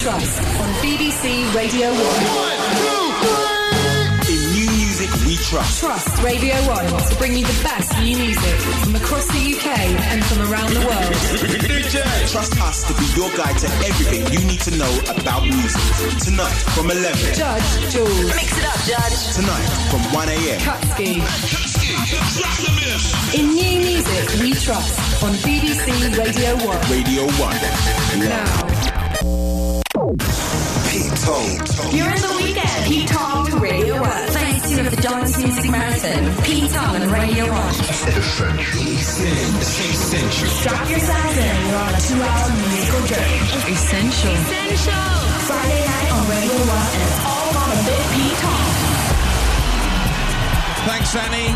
Trust on BBC Radio 1. In new music we trust. Trust Radio 1 to bring you the best new music from across the UK and from around the world. Trust us to be your guide to everything you need to know about music. Tonight from 11. Judge Jules. Mix it up, Judge. Tonight from 1am. Kutski. In new music we trust on BBC Radio 1. Radio 1. Now. Pete Tong. You're in the weekend. Pete Tong to Radio 1. Phase 2 of the Dance Music Marathon. Pete Tong and Radio 1. Essential. Essential. Strap yourselves in. We're on a two-hour musical journey. Essential. Essential. Friday night on Radio 1 and it's all on a bit Pete Tong. Thanks, Annie.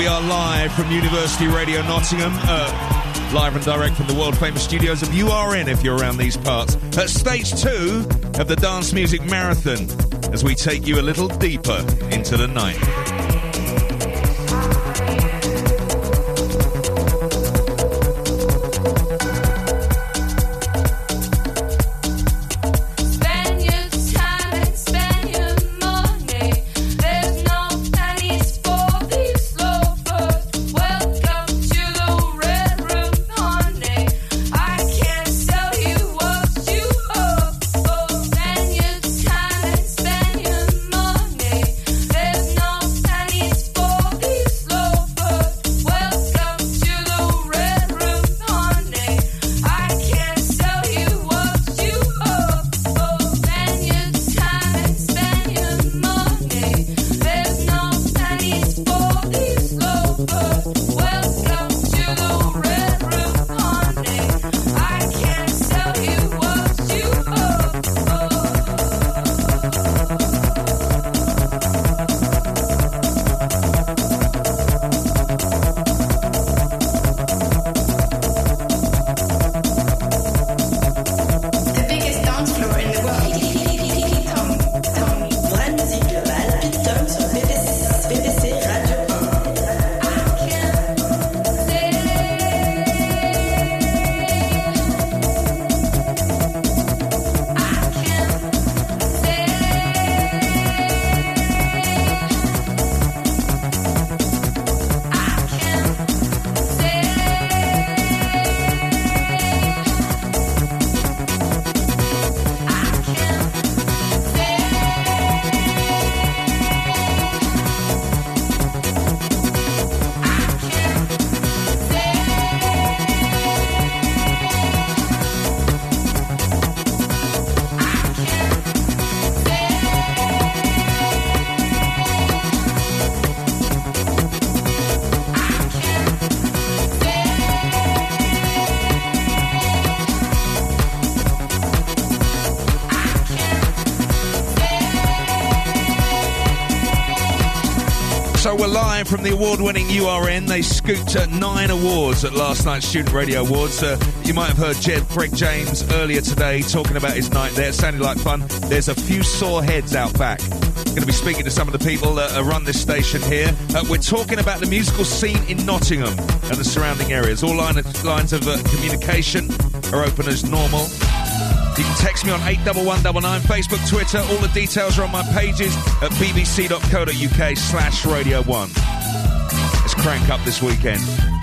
We are live from University Radio Nottingham, uh, live and direct from the world famous studios of URN if you're around these parts, at stage two of the Dance Music Marathon as we take you a little deeper into the night. Live from the award-winning URN. They scooped nine awards at last night's Student Radio Awards. Uh, you might have heard Jed Greg James earlier today talking about his night there. It sounded like fun. There's a few sore heads out back. Going to be speaking to some of the people that run this station here. Uh, we're talking about the musical scene in Nottingham and the surrounding areas. All line lines of uh, communication are open as normal. You can text me on 81199, Facebook, Twitter. All the details are on my pages at bbc.co.uk slash radio 1. Crank up this weekend.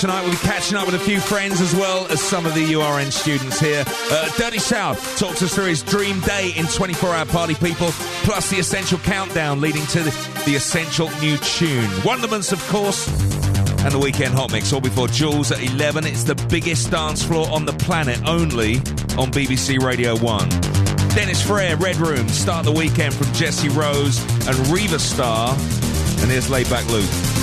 Tonight, we'll be catching up with a few friends as well as some of the URN students here. Uh, Dirty South talks us through his dream day in 24 hour party people, plus the essential countdown leading to the, the essential new tune. Wonderments, of course, and the weekend hot mix all before Jules at 11. It's the biggest dance floor on the planet, only on BBC Radio 1. Dennis Ferrer, Red Room, start the weekend from Jesse Rose and Riva Starr. And here's Laidback Luke.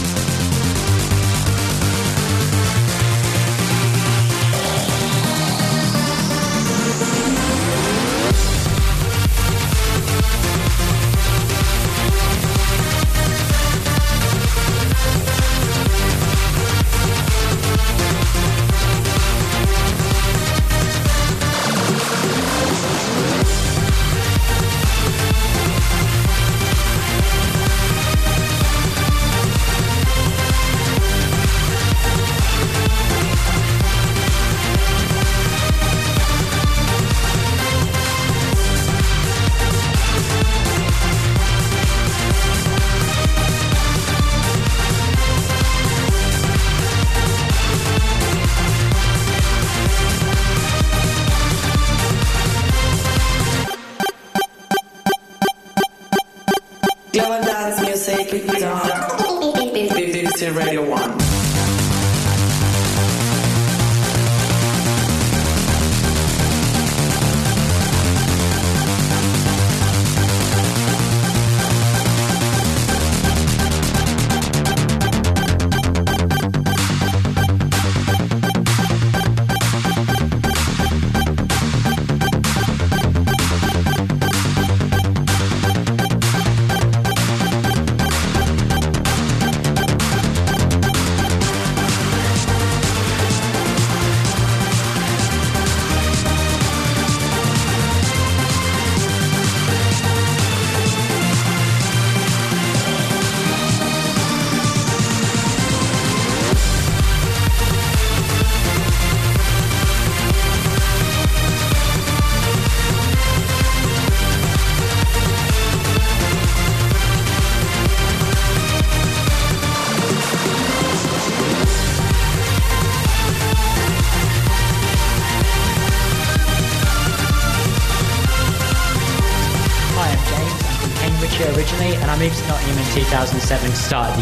Global dance music, Tong. BBC Radio 1.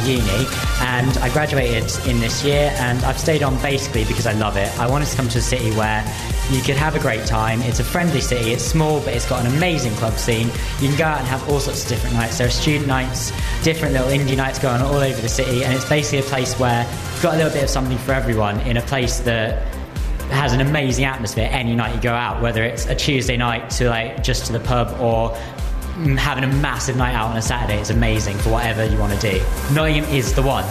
Uni. And I graduated in this year, and I've stayed on basically because I love it. I wanted to come to a city where you could have a great time. It's a friendly city. It's small, but it's got an amazing club scene. You can go out and have all sorts of different nights. There are student nights, different little indie nights going on all over the city, and it's basically a place where you've got a little bit of something for everyone in a place that has an amazing atmosphere any night you go out, whether it's a Tuesday night to like just to the pub or having a massive night out on a Saturday. It's amazing for whatever you want to do. Nottingham is the one.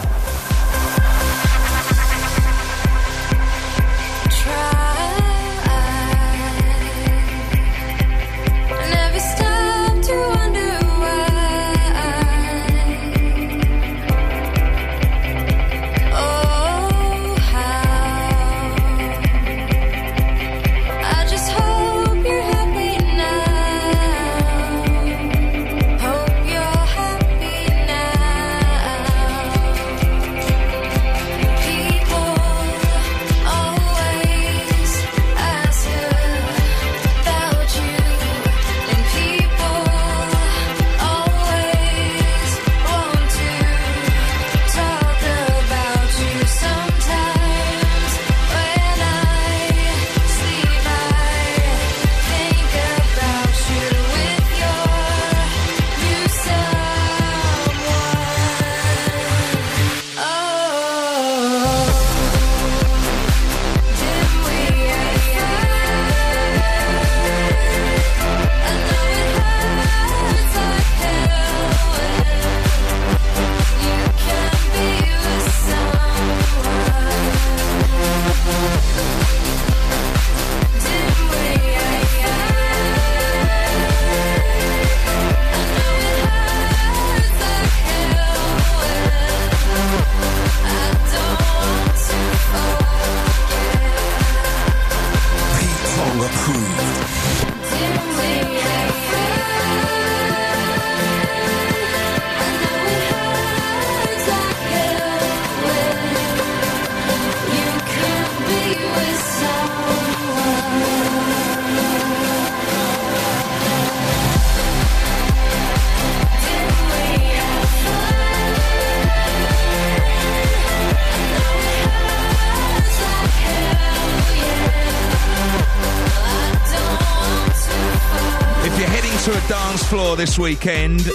Floor this weekend.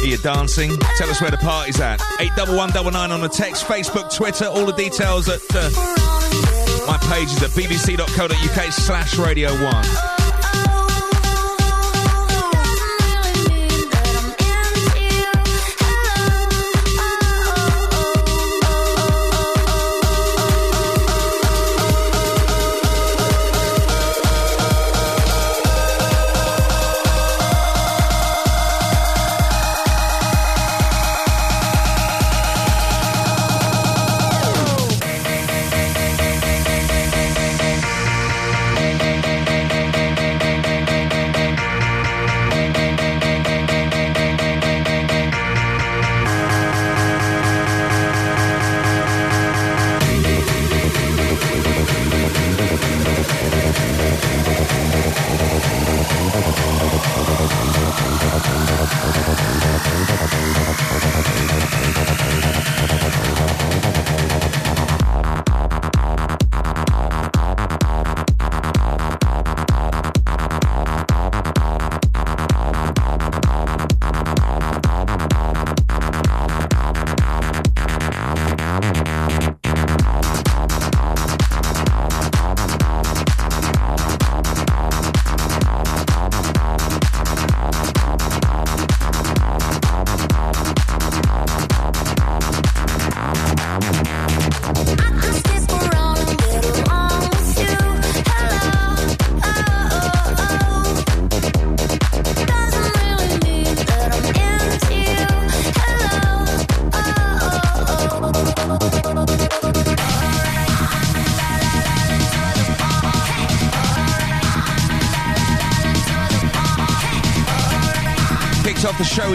Are you dancing? Tell us where the party's at. 81199 on the text, Facebook, Twitter, all the details at uh, my pages at bbc.co.uk slash radio 1.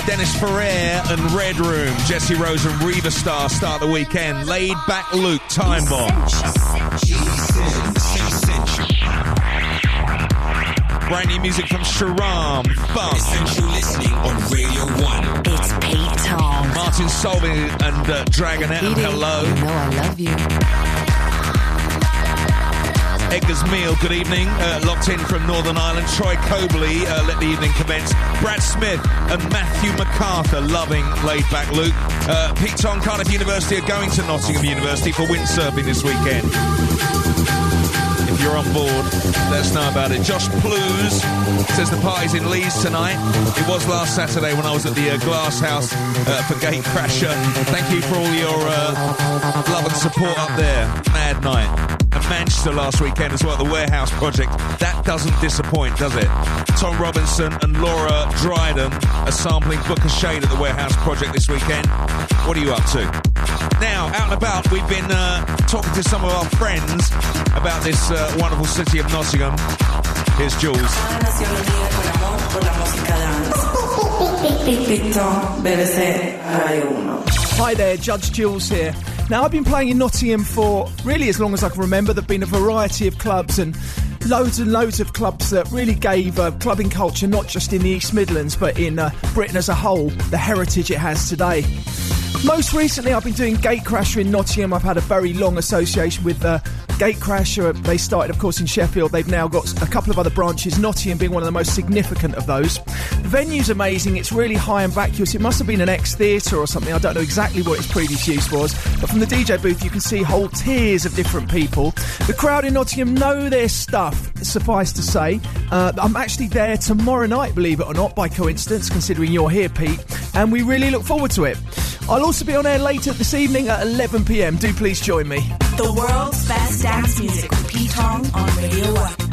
Dennis Ferrer and Red Room. Jesse Rose and Riva Starr start the weekend. Laid back Luke, Time Bomb. Brand new music from Sharam, Funk. Essential listening on Radio 1. It's Pete Tong. Martin Solveig and uh, Dragonette, and hello. You know I love you. Edgar's Meal, good evening. Uh, locked in from Northern Ireland. Troy Cobley, uh, let the evening commence. Brad Smith and Matthew MacArthur, loving laid back Luke. Uh, Pete Tong, Cardiff University are going to Nottingham University for windsurfing this weekend. If you're on board, let us know about it. Josh Plews says the party's in Leeds tonight. It was last Saturday when I was at the uh, Glass House uh, for Gate Crasher. Thank you for all your uh, love and support up there. Mad night. Manchester last weekend as well, the Warehouse Project. That doesn't disappoint, does it? Tom Robinson and Laura Dryden are sampling Booka Shade at the Warehouse Project this weekend. What are you up to? Now, out and about, we've been uh, talking to some of our friends about this uh, wonderful city of Nottingham. Here's Jules. nació unida con amor por la música dance. Pito, BBC, Radio 1. Hi there, Judge Jules here. Now, I've been playing in Nottingham for really as long as I can remember. There have been a variety of clubs and loads and loads of clubs that really gave uh, clubbing culture, not just in the East Midlands, but in uh, Britain as a whole, the heritage it has today. Most recently, I've been doing Gatecrasher in Nottingham. I've had a very long association with uh, Gatecrasher. They started, of course, in Sheffield. They've now got a couple of other branches, Nottingham being one of the most significant of those. The venue's amazing. It's really high and vacuous. It must have been an ex theatre or something. I don't know exactly what its previous use was. But from the DJ booth, you can see whole tiers of different people. The crowd in Nottingham know their stuff, suffice to say. Uh, I'm actually there tomorrow night, believe it or not, by coincidence, considering you're here, Pete. And we really look forward to it. I'll also be on air later this evening at 11 pm. Do please join me. The world's best dance music with Pete Tong on Radio 1.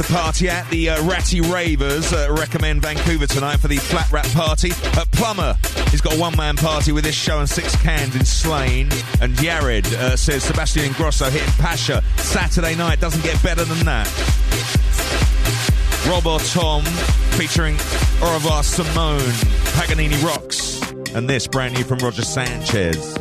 The party at? The uh, Ratty Ravers uh, recommend Vancouver tonight for the Flat Rat Party. Uh, Plumber, he's got a one man party with this show and six cans in Slane. And Yared uh, says Sebastian Ingrosso hitting Pacha Saturday night. Doesn't get better than that. Rob or Tom featuring Au Simone, Paganini Rocks. And this brand new from Roger Sanchez.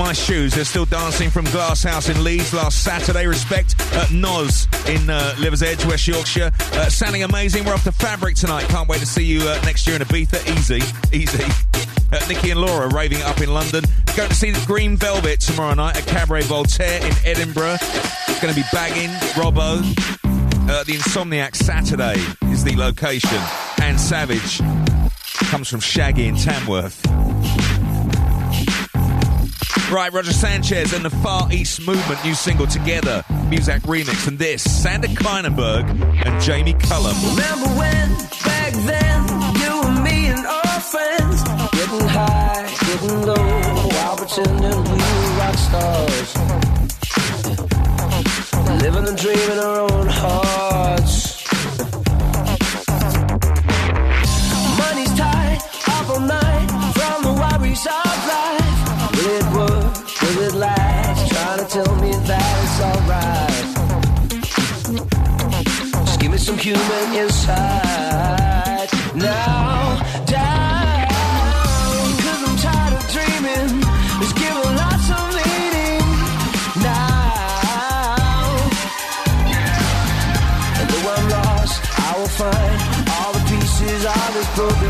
My shoes. They're still dancing from Glass House in Leeds last Saturday. Respect at Noz in uh, Liversedge, West Yorkshire. Uh, sounding amazing. We're off to Fabric tonight. Can't wait to see you uh, next year in Ibiza. Easy, easy. Uh, Nikki and Laura raving up in London. Going to see the Green Velvet tomorrow night at Cabaret Voltaire in Edinburgh. It's Going to be bagging Robbo. Uh, the Insomniac Saturday is the location. And Savage comes from Shaggy in Tamworth. Right, Roger Sanchez and the Far East Movement new single together, Muzak remix, and this Sander Kleinenberg and Jamie Cullum. Remember when, back then, you and me and our friends getting high, getting low, while pretending we were rock stars. Living our own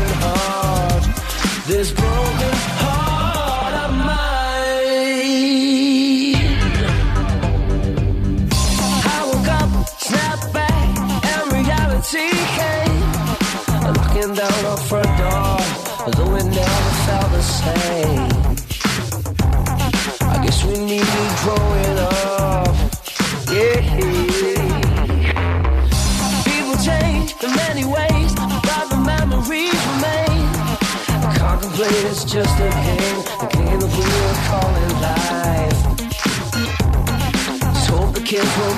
broken heart. This broken just a game, a game that we are calling life. Just hope the kids will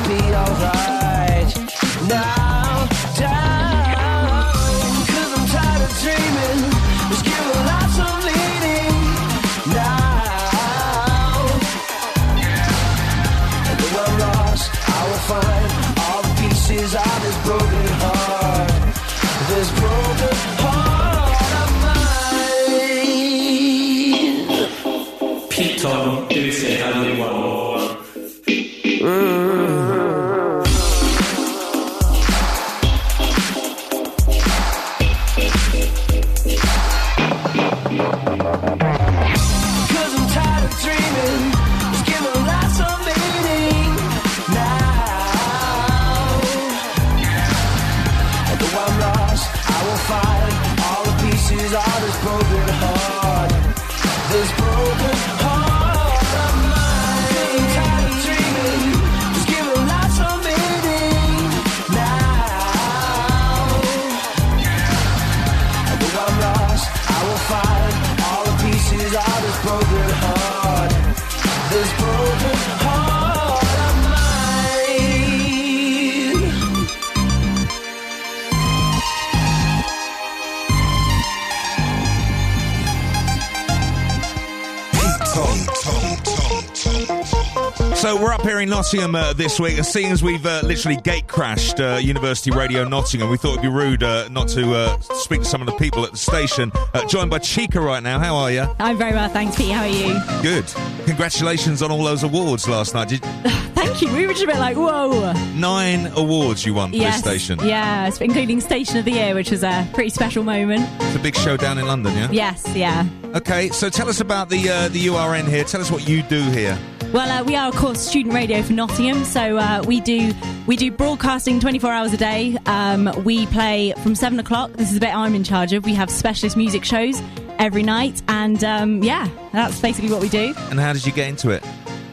Nottingham uh, this week, and seeing as we've uh, literally gate crashed uh, University Radio Nottingham, we thought it'd be rude uh, not to uh, speak to some of the people at the station. Uh, joined by Chica right now. How are you? I'm very well, thanks, Pete. How are you? Good. Congratulations on all those awards last night. Did, Thank you. We were just a bit like, whoa. nine awards you won for yes. this station. Yes, including Station of the Year, which was a pretty special moment. It's a big show down in London, yeah. Yes, yeah. Okay, so tell us about the uh, the URN here. Tell us what you do here. Well, uh, we are of course student radio for Nottingham, so uh, we do we do broadcasting 24 hours a day. Um, we play from seven o'clock. This is the bit I'm in charge of. We have specialist music shows every night, and um, yeah, that's basically what we do. And how did you get into it?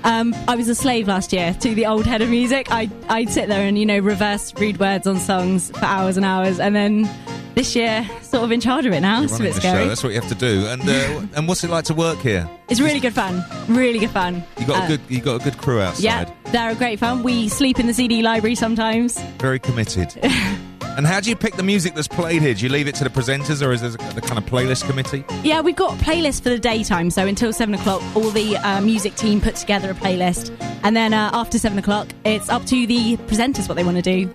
Um, I was a slave last year to the old head of music. I, I'd sit there and, you know, reverse read words on songs for hours and hours. And then this year, sort of in charge of it now. It's a bit scary. show. That's what you have to do. And uh, and what's it like to work here? It's really good fun. Really good fun. You got Uh, a good you got a good crew outside. Yeah, they're a great fun. We sleep in the CD library sometimes. Very committed. and how do you pick the music that's played here? Do you leave it to the presenters, or is there the kind of playlist committee? Yeah, we've got playlists for the daytime. So until seven o'clock, all the uh, music team put together a playlist. And then uh, after seven o'clock, it's up to the presenters what they want to do.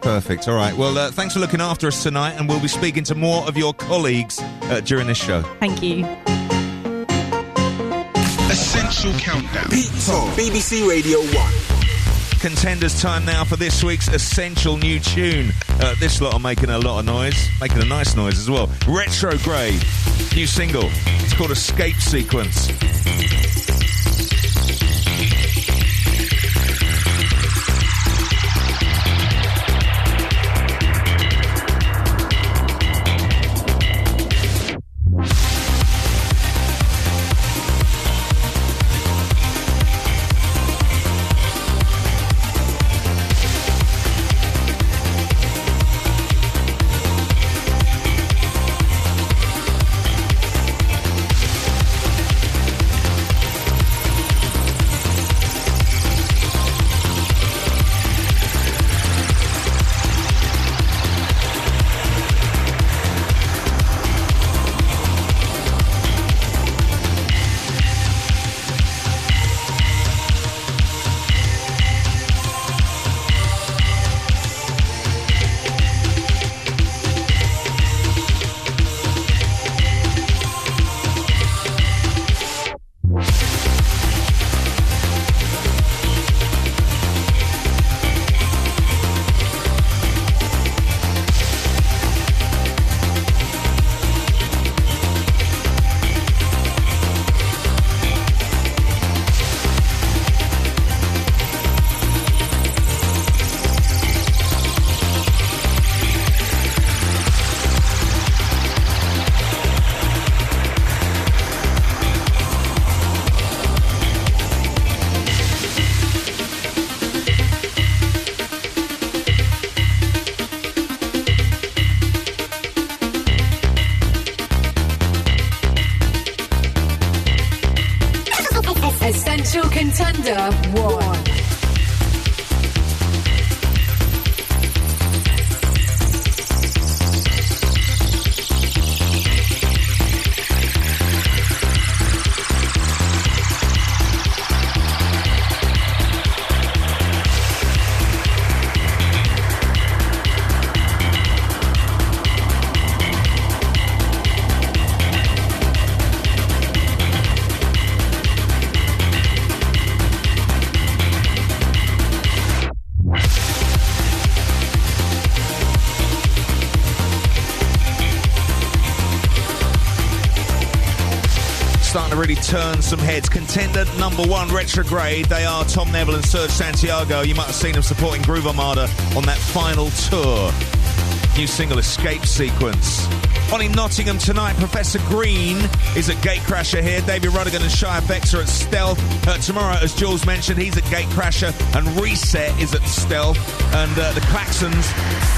Perfect. All right. Well, uh, thanks for looking after us tonight, and we'll be speaking to more of your colleagues uh, during this show. Thank you. Essential Countdown. Pete Tong, BBC Radio 1. Contenders time now for this week's essential new tune. Uh, this lot are making a lot of noise, making a nice noise as well. Retrograde, new single. It's called Escape Sequence. Some heads. Contender number one, Retrograde. They are Tom Neville and Serge Santiago. You might have seen them supporting Groove Armada on that final tour. New single, Escape Sequence. On in Nottingham tonight, Professor Green is at Gatecrasher here. David Rodigan and Shy FX are at Stealth. Uh, tomorrow, as Jules mentioned, he's at Gatecrasher and Reset is at Stealth. And uh, the Klaxons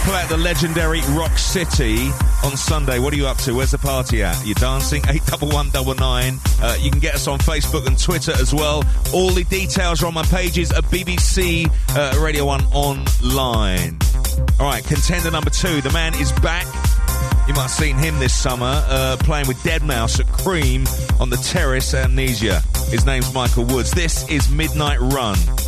play at the legendary Rock City on Sunday. What are you up to? Where's the party at? You're dancing? 81199. Uh, you can get us on Facebook and Twitter as well. All the details are on my pages at BBC uh, Radio 1 online. All right, contender number two. The man is back. You might have seen him this summer uh, playing with Deadmau5 at Cream on the Terrace Amnesia. His name's Michael Woods. This is Midnight Run.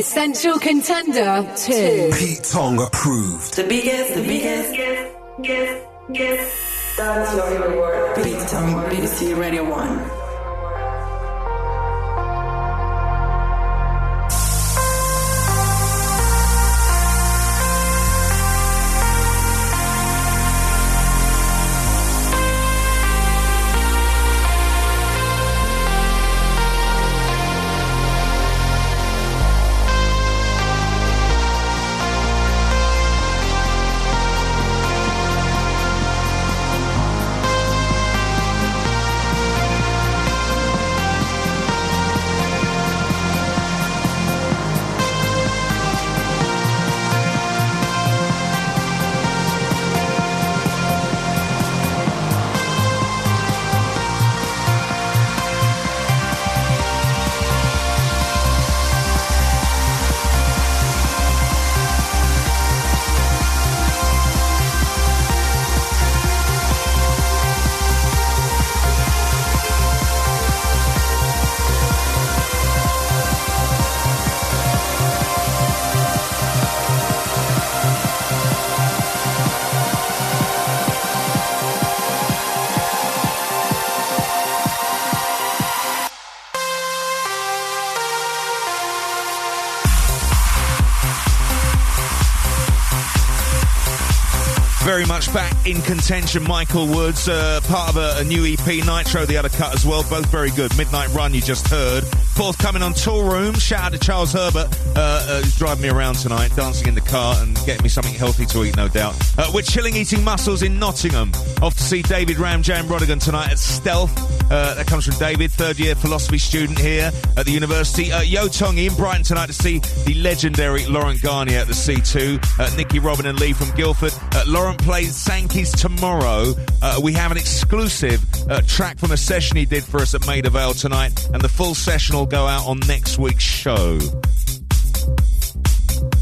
Essential Contender 2. Pete Tong approved. The biggest, the biggest, biggest, biggest. That's your reward. Pete Tong, BBC Radio 1. In contention, Michael Woods, uh, part of a, a new EP, Nitro, the other cut as well. Both very good. Midnight Run, you just heard. Forthcoming on Toolroom. Shout out to Charles Herbert, uh, uh, who's driving me around tonight, dancing in the car and getting me something healthy to eat, no doubt. Uh, we're chilling eating mussels in Nottingham. Off to see David Ram Jam Rodigan tonight at Stealth. Uh, that comes from David, third year philosophy student here at the university. Uh, Yo Tongi in Brighton tonight to see the legendary Laurent Garnier at the C2. Uh, Nikki, Robin, and Lee from Guildford. Laurent plays Sankey's tomorrow. Uh, we have an exclusive uh, track from a session he did for us at Maida Vale tonight, and the full session will go out on next week's show.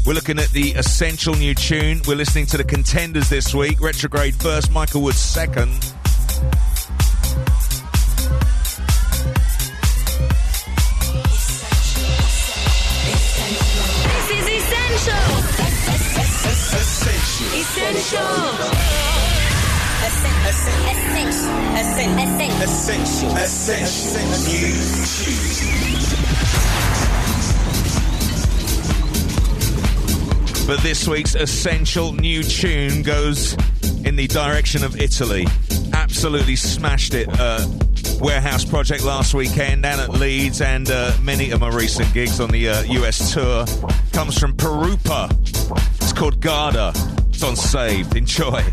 We're looking at the essential new tune. We're listening to the contenders this week. Retrograde first, Michael Woods second. Essential. Essential. Tune. But this week's essential new tune goes in the direction of Italy. Absolutely smashed it. Uh, Warehouse Project last weekend down at Leeds and uh, many of my recent gigs on the uh, US tour. Comes from Pirupa. It's called Garda. It's on Saved. Enjoy.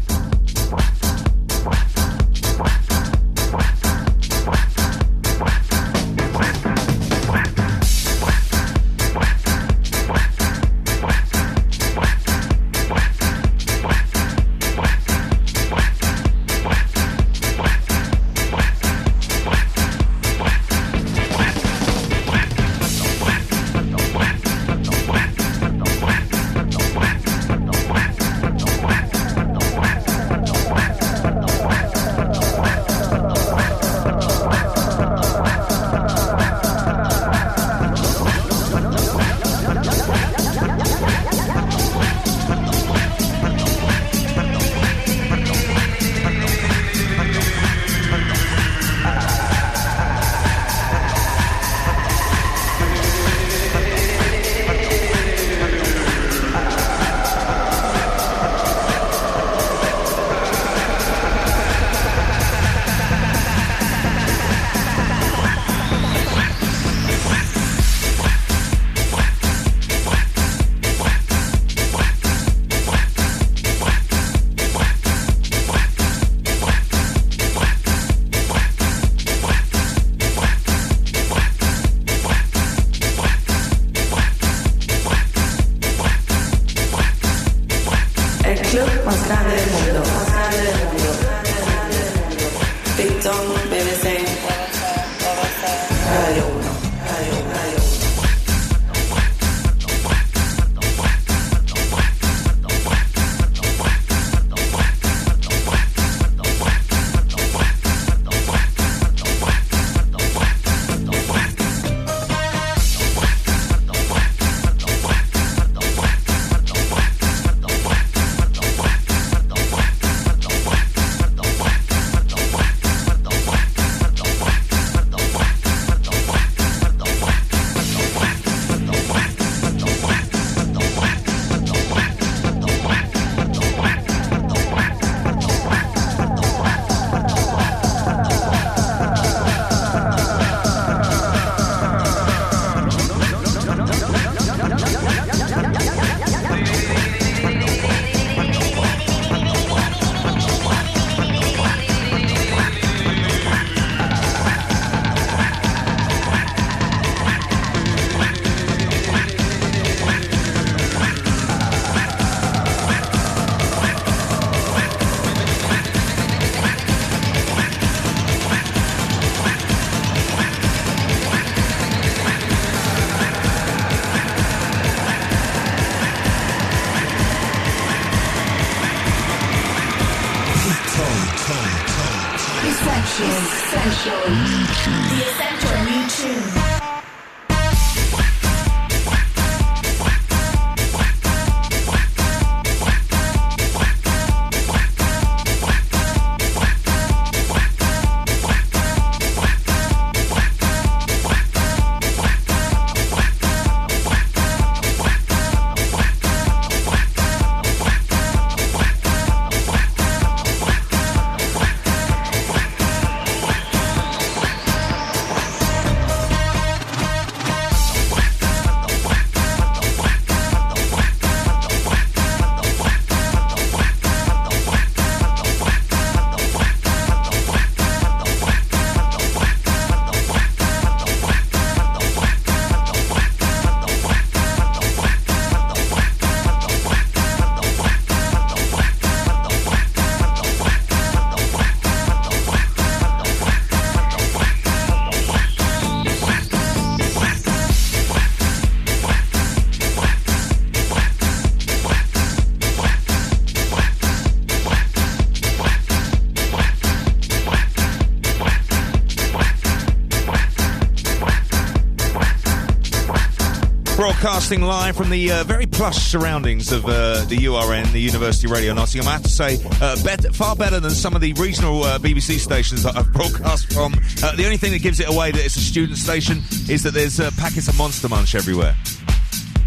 Broadcasting live from the uh, very plush surroundings of uh, the URN, the University Radio Nottingham. I have to say, uh, bet- far better than some of the regional uh, BBC stations that I've broadcast from. Uh, the only thing that gives it away that it's a student station is that there's uh, packets of Monster Munch everywhere.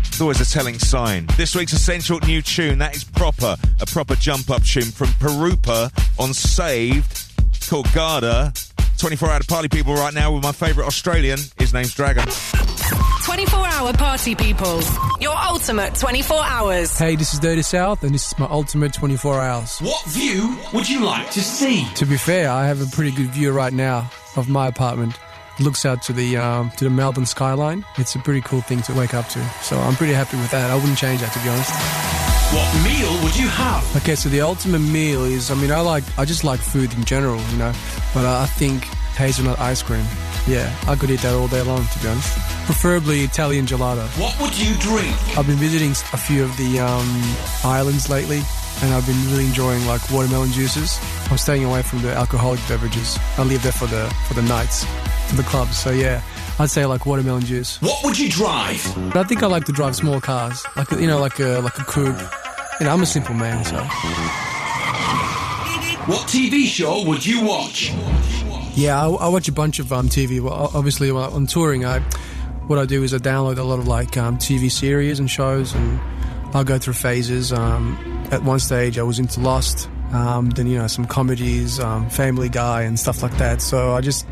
It's always a telling sign. This week's essential new tune, that is proper, a proper jump up tune from Pirupa on Saved called Garda. 24 hour party people right now with my favourite Australian. His name's Dragan. 24 hour party people. Your ultimate 24 hours. Hey, this is Dirty South, and this is my ultimate 24 hours. What view would you like to see? To be fair, I have a pretty good view right now of my apartment. It looks out to the um, to the Melbourne skyline. It's a pretty cool thing to wake up to. So I'm pretty happy with that. I wouldn't change that to be honest. What meal would you have? Okay, so the ultimate meal is I mean I like I just like food in general, you know, but I think hazelnut ice cream. Yeah, I could eat that all day long to be honest. Preferably Italian gelato. What would you drink? I've been visiting a few of the um, islands lately, and I've been really enjoying like watermelon juices. I'm staying away from the alcoholic beverages. I leave that for the for the nights, for the clubs. So yeah, I'd say like watermelon juice. What would you drive? But I think I like to drive small cars, like you know, like a like a coupe. You know, I'm a simple man, so What TV show would you watch? yeah, I, I watch a bunch of um, TV. Well, obviously, when I'm touring, I what I do is I download a lot of like um, TV series and shows, and I'll go through phases. Um, at one stage, I was into Lost. Um, then you know some comedies, um, Family Guy, and stuff like that. So I just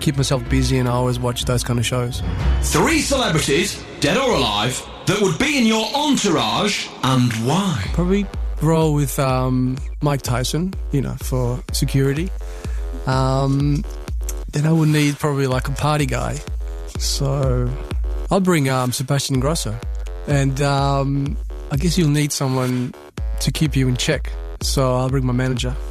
keep myself busy, and I always watch those kind of shows. Three celebrities, dead or alive, that would be in your entourage and why? Probably roll with um, Mike Tyson, you know, for security. Um, then I would need probably like a party guy. So I'll bring um, Sebastian Ingrosso. And um, I guess you'll need someone to keep you in check. So I'll bring my manager.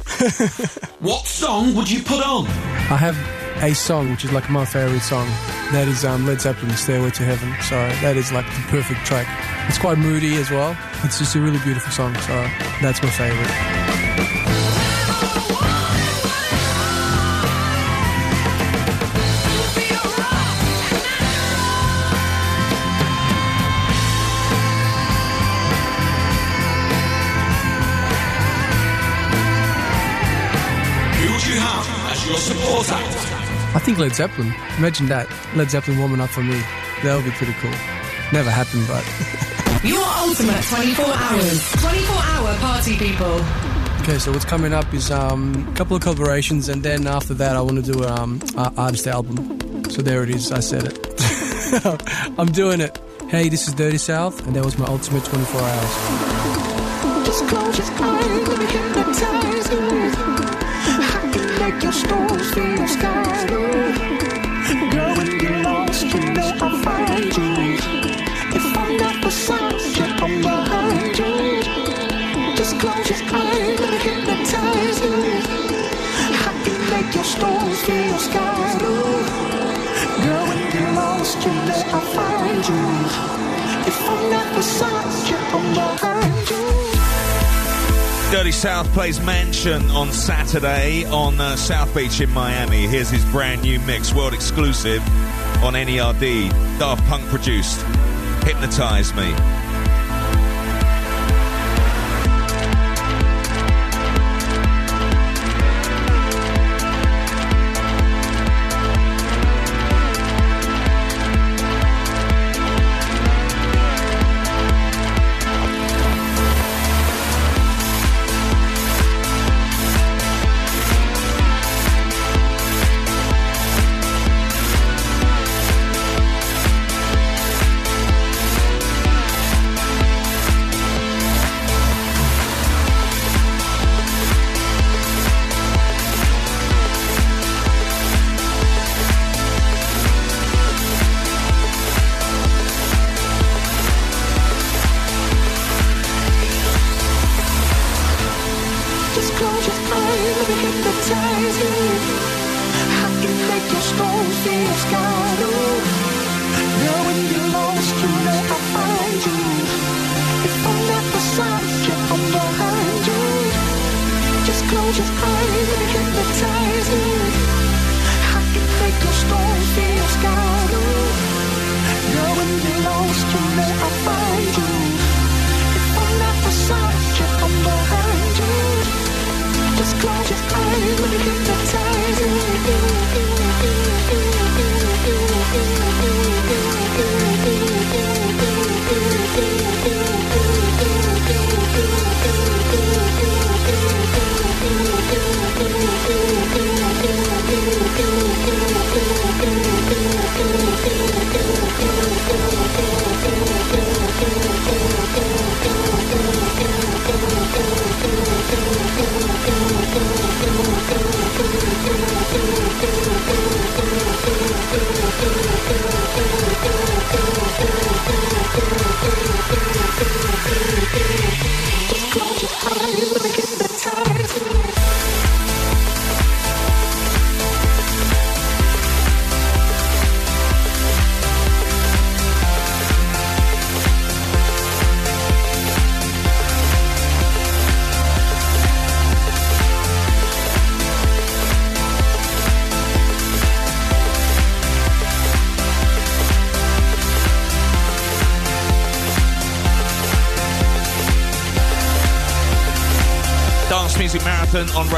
What song would you put on? I have a song which is like my favorite song. That is um, Led Zeppelin, Stairway to Heaven. So that is like the perfect track. It's quite moody as well. It's just a really beautiful song. So that's my favorite. Your? I think Led Zeppelin. Imagine that. Led Zeppelin warming up for me. That would be pretty cool. Never happened, but. Your ultimate 24 hours. 24 hour party people. Okay, so what's coming up is um, a couple of collaborations, and then after that, I want to do an um, artist album. So there it is. I said it. I'm doing it. Hey, this is Dirty South, and that was my ultimate 24 hours. Just close your eyes, let me hypnotize you. Make your stories feel sky blue. Girl, when you're lost, you know I'll find you. If I'm not beside you, I'm behind you. Just close your eyes, me hypnotize you. I can make your stories feel sky blue. Girl, when you're lost, you know I'll find you. If I'm not beside you, I'm behind you. Dirty South plays Mansion on Saturday on uh, South Beach in Miami. Here's his brand new mix, world exclusive on NERD. Daft Punk produced. Hypnotize Me.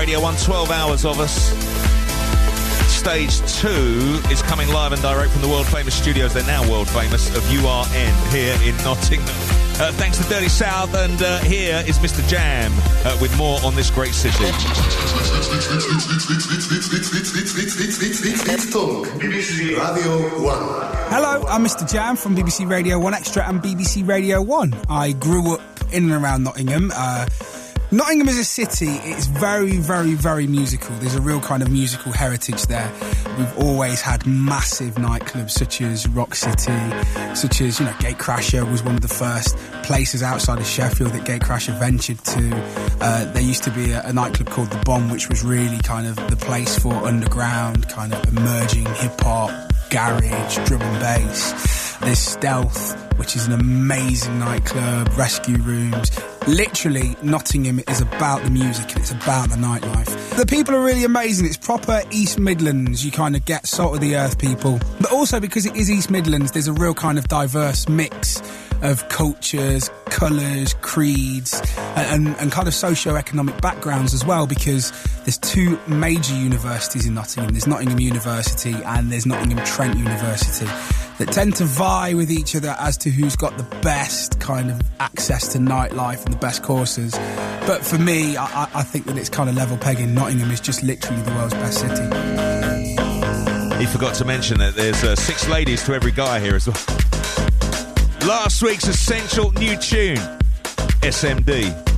Radio 1, 12 hours of us. Stage 2 is coming live and direct from the world famous studios, they're now world famous, of URN here in Nottingham. Uh, thanks to Dirty South, and uh, here is Mr. Jam uh, with more on this great city. Radio 1. Hello, I'm Mr. Jam from BBC Radio 1 Extra and BBC Radio 1. I grew up in and around Nottingham. Uh, Nottingham is a city, it's very, very, very musical. There's a real kind of musical heritage there. We've always had massive nightclubs such as Rock City, such as, you know, Gatecrasher was one of the first places outside of Sheffield that Gatecrasher ventured to. Uh, there used to be a, a nightclub called The Bomb, which was really kind of the place for underground, kind of emerging hip hop, garage, drum and bass. There's Stealth, which is an amazing nightclub, rescue rooms. Literally, Nottingham is about the music and it's about the nightlife. The people are really amazing. It's proper East Midlands. You kind of get salt of the earth people. But also because it is East Midlands, there's a real kind of diverse mix of cultures, colours, creeds, and, and, and kind of socio-economic backgrounds as well because there's two major universities in Nottingham. There's Nottingham University and there's Nottingham Trent University that tend to vie with each other as to who's got the best kind of access to nightlife and the best courses. But for me, I, I- think that it's kind of level pegging. Nottingham is just literally the world's best city. He forgot to mention that there's uh, six ladies to every guy here as well. Last week's essential new tune, SMD.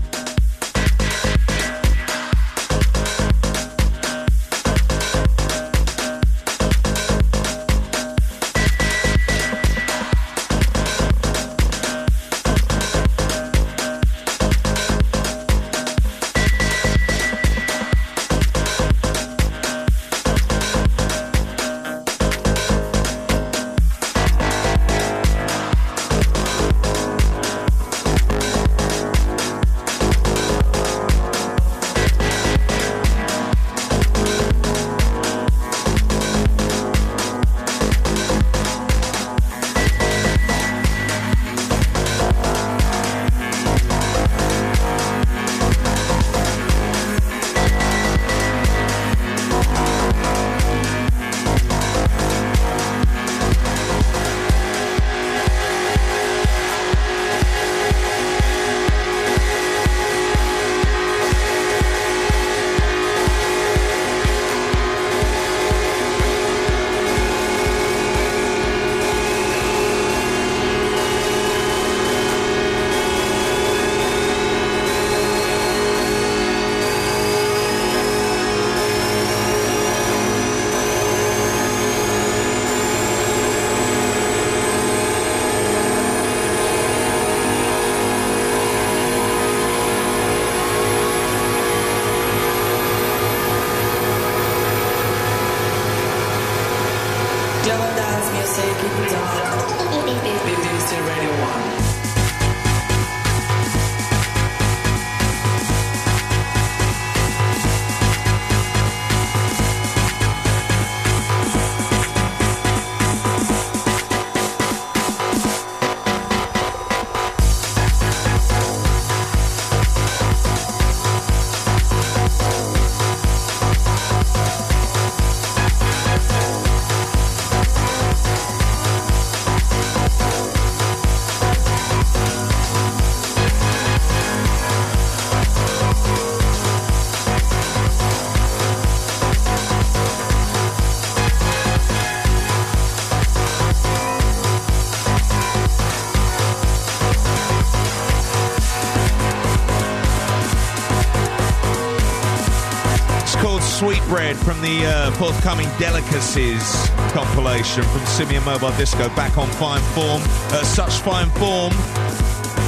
Sweetbread from the uh, forthcoming Delicacies compilation from Simeon Mobile Disco back on fine form. Uh, such fine form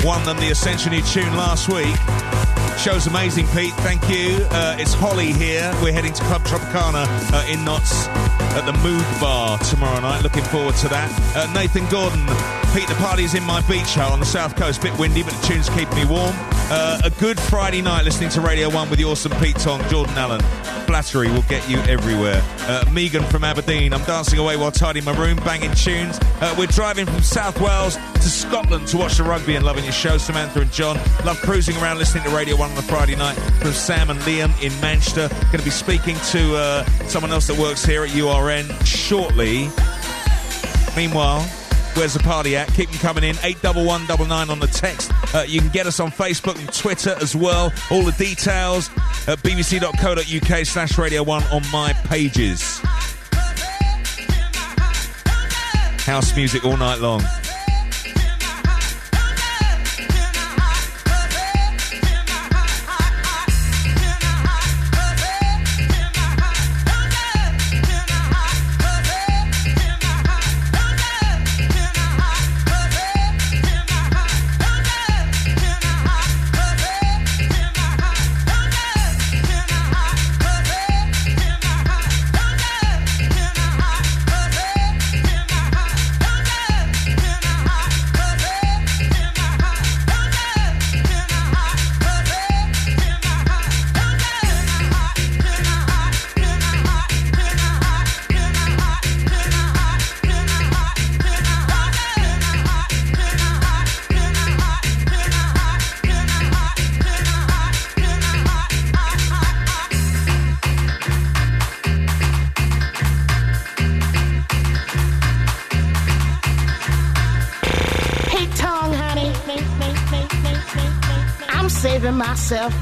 won them the Essential New Tune last week. Show's amazing, Pete. Thank you. Uh, it's Holly here. We're heading to Club Tropicana uh, in Notts at the Mood Bar tomorrow night. Looking forward to that. Uh, Nathan Gordon. Pete, the party's in my beach hut on the south coast. Bit windy, but the tunes keep me warm. Uh, a good Friday night listening to Radio 1 with the awesome Pete Tong, Jordan Allen. Flattery will get you everywhere. Uh, Megan from Aberdeen. I'm dancing away while tidying my room, banging tunes. Uh, we're driving from South Wales to Scotland to watch the rugby and loving your show. Samantha and John. Love cruising around listening to Radio 1 on a Friday night from Sam and Liam in Manchester. Going to be speaking to uh, someone else that works here at URN shortly. Meanwhile, where's the party at? Keep them coming in. 81199 on the text. Uh, you can get us on Facebook and Twitter as well. All the details at bbc.co.uk slash radio 1 on my pages. House music all night long. Myself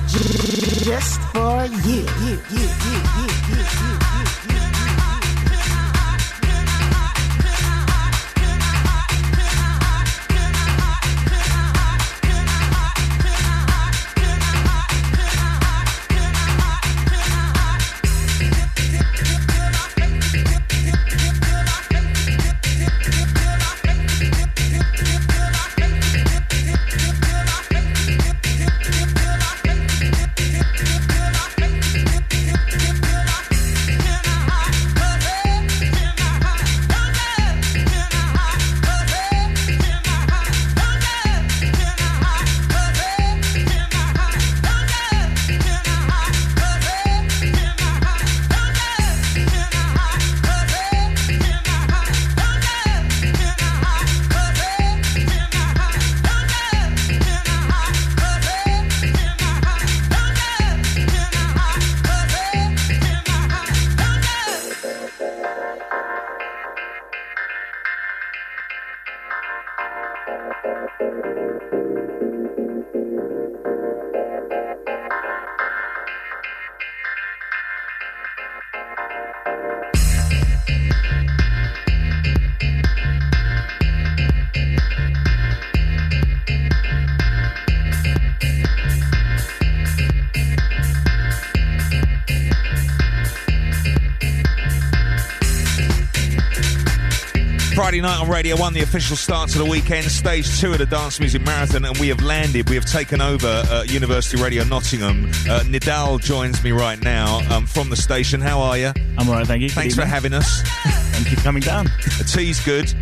night on Radio 1, the official start to the weekend, stage two of the Dance Music Marathon, and we have landed. We have taken over uh, University Radio Nottingham. Uh, Nidal joins me right now um, from the station. How are you? I'm all right, thank you. Thanks for having us. Thank you for coming down. The tea's good.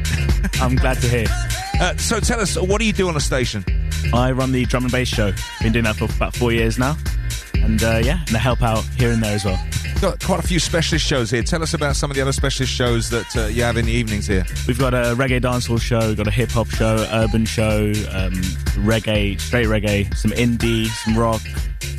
I'm glad to hear. Uh, so tell us, what do you do on the station? I run the drum and bass show. Been doing that for about four years now. And uh, yeah, and I help out here and there as well. Got quite a few specialist shows here. Tell us about some of the other specialist shows that uh, you have in the evenings here. We've got a reggae dancehall show, we've got a hip hop show, urban show, um, reggae, straight reggae, some indie, some rock.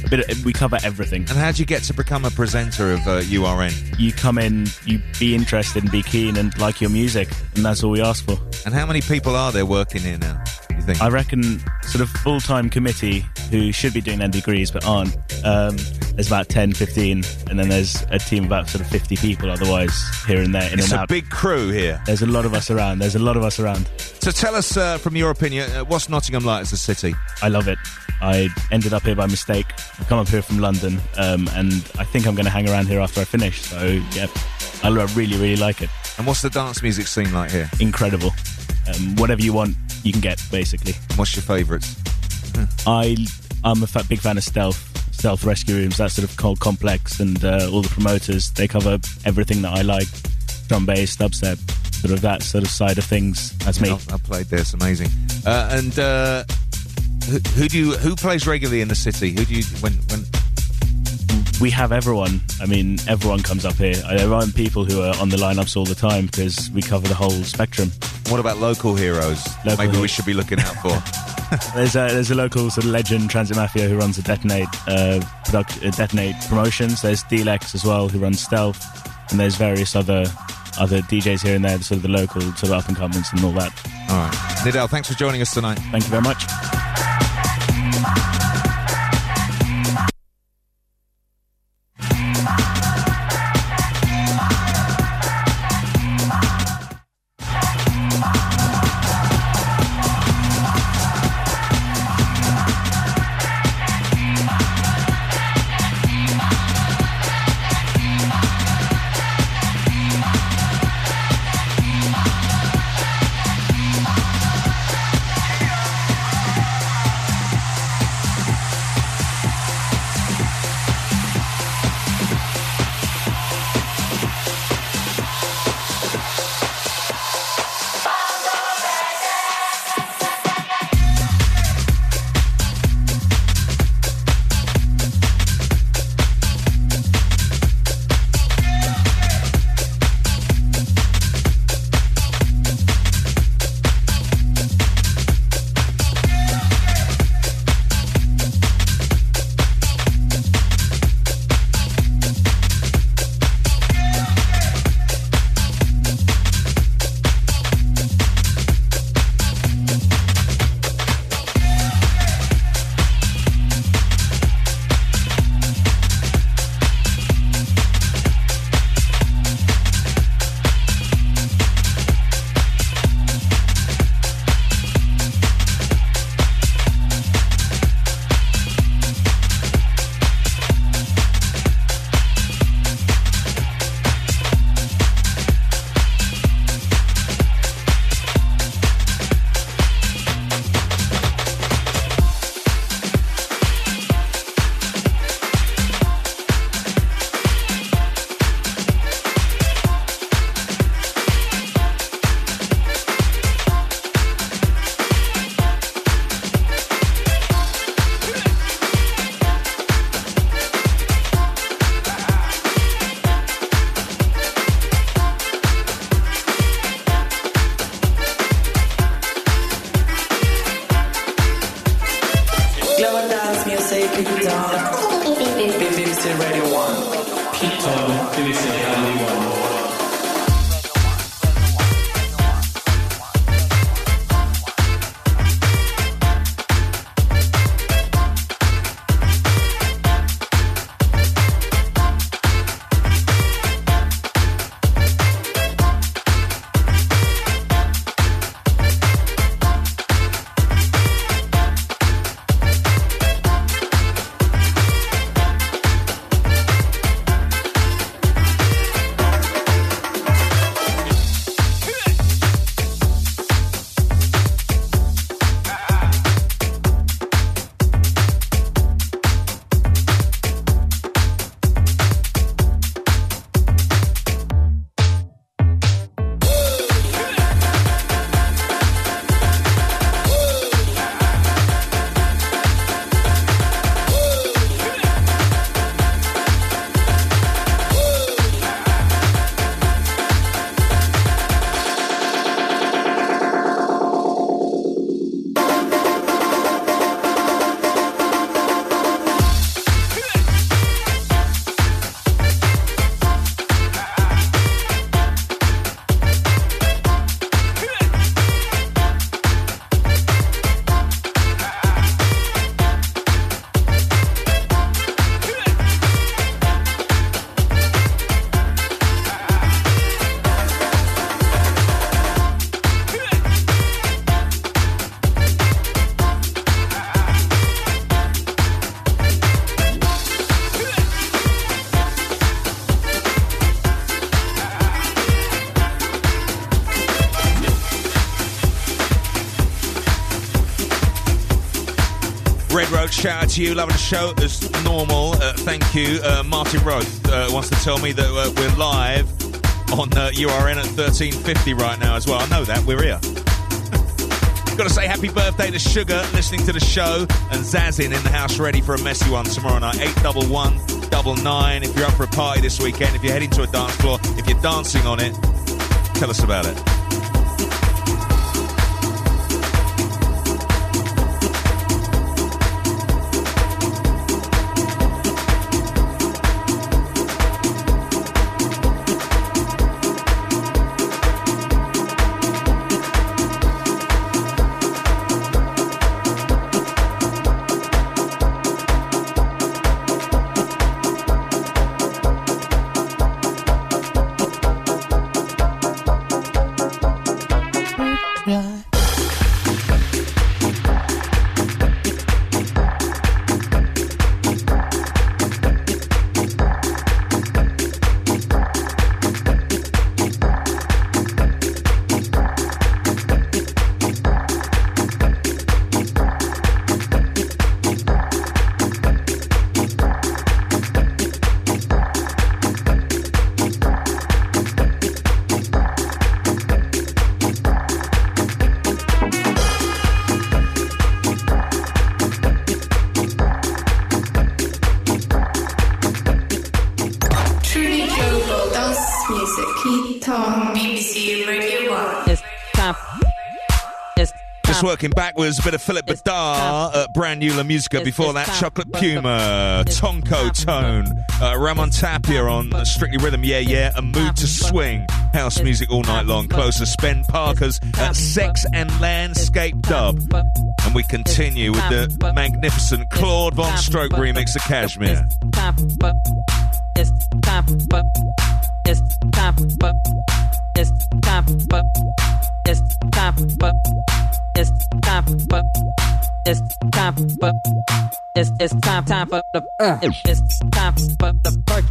A bit. Of, we cover everything. And how do you get to become a presenter of uh, URN? You come in, you be interested and be keen and like your music, and that's all we ask for. And how many people are there working here now? You think? I reckon sort of full time committee who should be doing their degrees but aren't. Um, there's about 10, 15, and then there's a team of about sort of 50 people otherwise here and there, in It's and a out. big crew here. There's a lot of us around. There's a lot of us around. So tell us, uh, from your opinion, uh, what's Nottingham like as a city? I love it. I ended up here by mistake. I've come up here from London, um, and I think I'm going to hang around here after I finish. So, yeah, I really, really like it. And what's the dance music scene like here? Incredible. Um, whatever you want, you can get, basically. What's your favourites? I I'm a big fan of stealth, stealth rescue rooms. That sort of whole complex, and uh, all the promoters they cover everything that I like: drum bass, dubstep, sort of that sort of side of things. That's me. I, played there. It's amazing. Uh, and uh, who, who do you who plays regularly in the city? Who do you when when we have everyone. I mean, everyone comes up here. There aren't people who are on the lineups all the time because we cover the whole spectrum. What about local heroes? Local Maybe we should be looking out for. there's a there's a local sort of legend Transit Mafia who runs a Detonate uh, product, uh, Detonate promotions. There's Delex as well who runs Stealth, and there's various other other DJs here and there, sort of the local sort of up and comers and all that. All right, Nidal, thanks for joining us tonight. Thank you very much. Shout out to you, loving the show as normal. Uh, thank you. Uh, Martin Roth uh, wants to tell me that uh, we're live on uh, URN at 1350 right now as well. I know that, we're here. Got to say happy birthday to Sugar, listening to the show, and Zazin in the house ready for a messy one tomorrow night. 811 double nine. If you're up for a party this weekend, if you're heading to a dance floor, if you're dancing on it, tell us about it. Working backwards, a bit of Philip Badar, uh, brand new La Musica. Before that, Chocolate Puma, Tonko Tone, uh, Ramon Tapia on Strictly Rhythm, yeah, yeah, a mood to swing. House music all night long. Closer, Spen Parker's uh, Sex and Landscape dub. And we continue with the magnificent Claude VonStroke remix of Cashmere. It's time time for the uh, it's time for the perk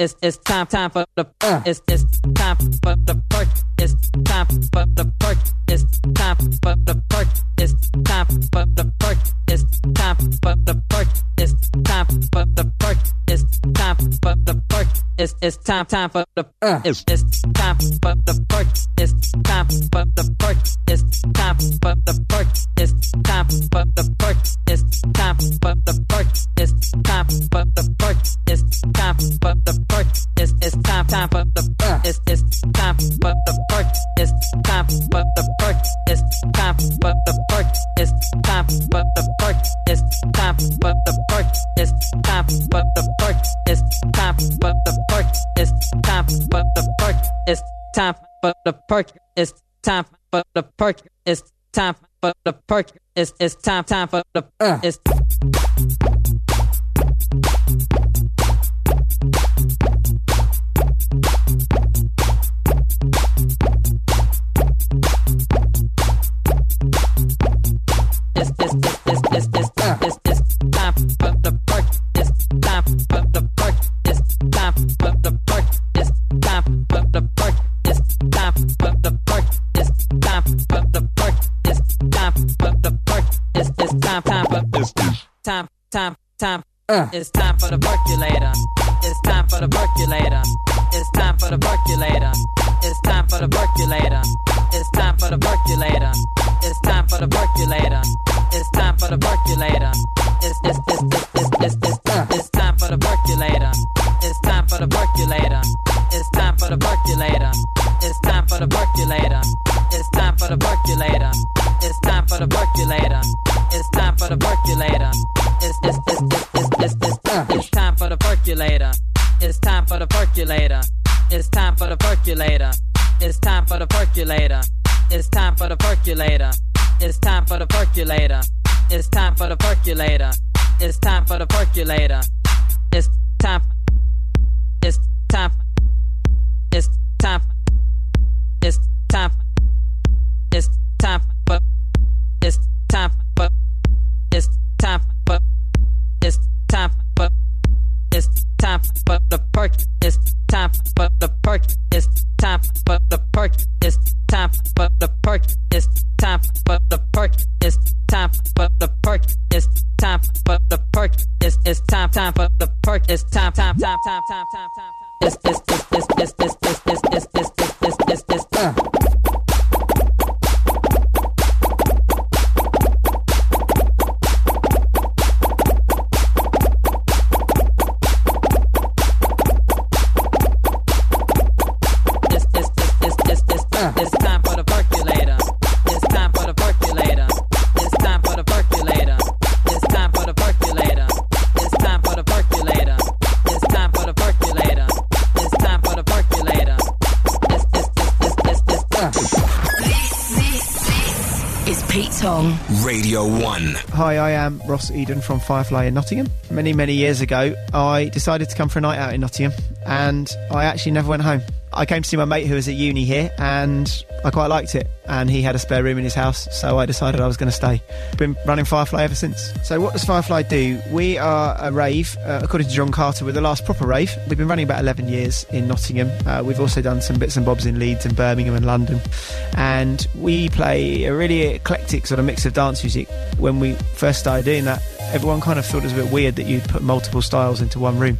it's it's time time for the uh, it's it's time for the perk. It's time for the perk. It's time for the perk. It's time for the perk. It's time for the perk. It's time for the perk it's it's time time for the uh, it's it's time for the perk it's time for the perk it's time for the perk it's time for the perk it's time for the perk it's time for the perk it's time for the perk it's it's time time for the uh, it's it's time for the perk it's time for the perk it's time for the perk it's time for the perk it's time for the perk it's time for the perk it's time for the perk it's time for the perk it's time for the perk it's time for the perk it's time for the perk it's it's time time for the uh, it's time time time uh, it's time for the percolator it's time for the percolator it's time for the percolator it's time for the percolator it's time for the percolator it's time for the percolator it's time for the percolator it's it's it's it's it's it's, it's, uh, it's time for the percolator it's time for the percolator it's time for the percolator it's time for the percolator it's time for the percolator it's time for the percolator it's time for the percolator percolator. It's time for the percolator. It's time for the percolator. It's time for the percolator. It's time for the percolator. It's time for the percolator. It's time for the percolator. It's time for the percolator. It's time. It's time. perk. It's time for the perk. It's time for the perk. It's time for the perk. It's time for the perk. It's time for the perk. It's time for the perk. It's it's time time for the perk. It's time time time time time time time. It's it's it's it's it's it's Radio 1. Hi, I am Ross Eden from Firefly in Nottingham. Many, many years ago, I decided to come for a night out in Nottingham, and I actually never went home. I came to see my mate who was at uni here, and I quite liked it. And he had a spare room in his house, so I decided I was going to stay. Been running Firefly ever since. So, what does Firefly do? We are a rave, uh, according to Jon Carter, we're the last proper rave. We've been running about 11 years in Nottingham. Uh, we've also done some bits and bobs in Leeds and Birmingham and London. And we play a really eclectic sort of mix of dance music. When we first started doing that, everyone kind of thought it was a bit weird that you'd put multiple styles into one room.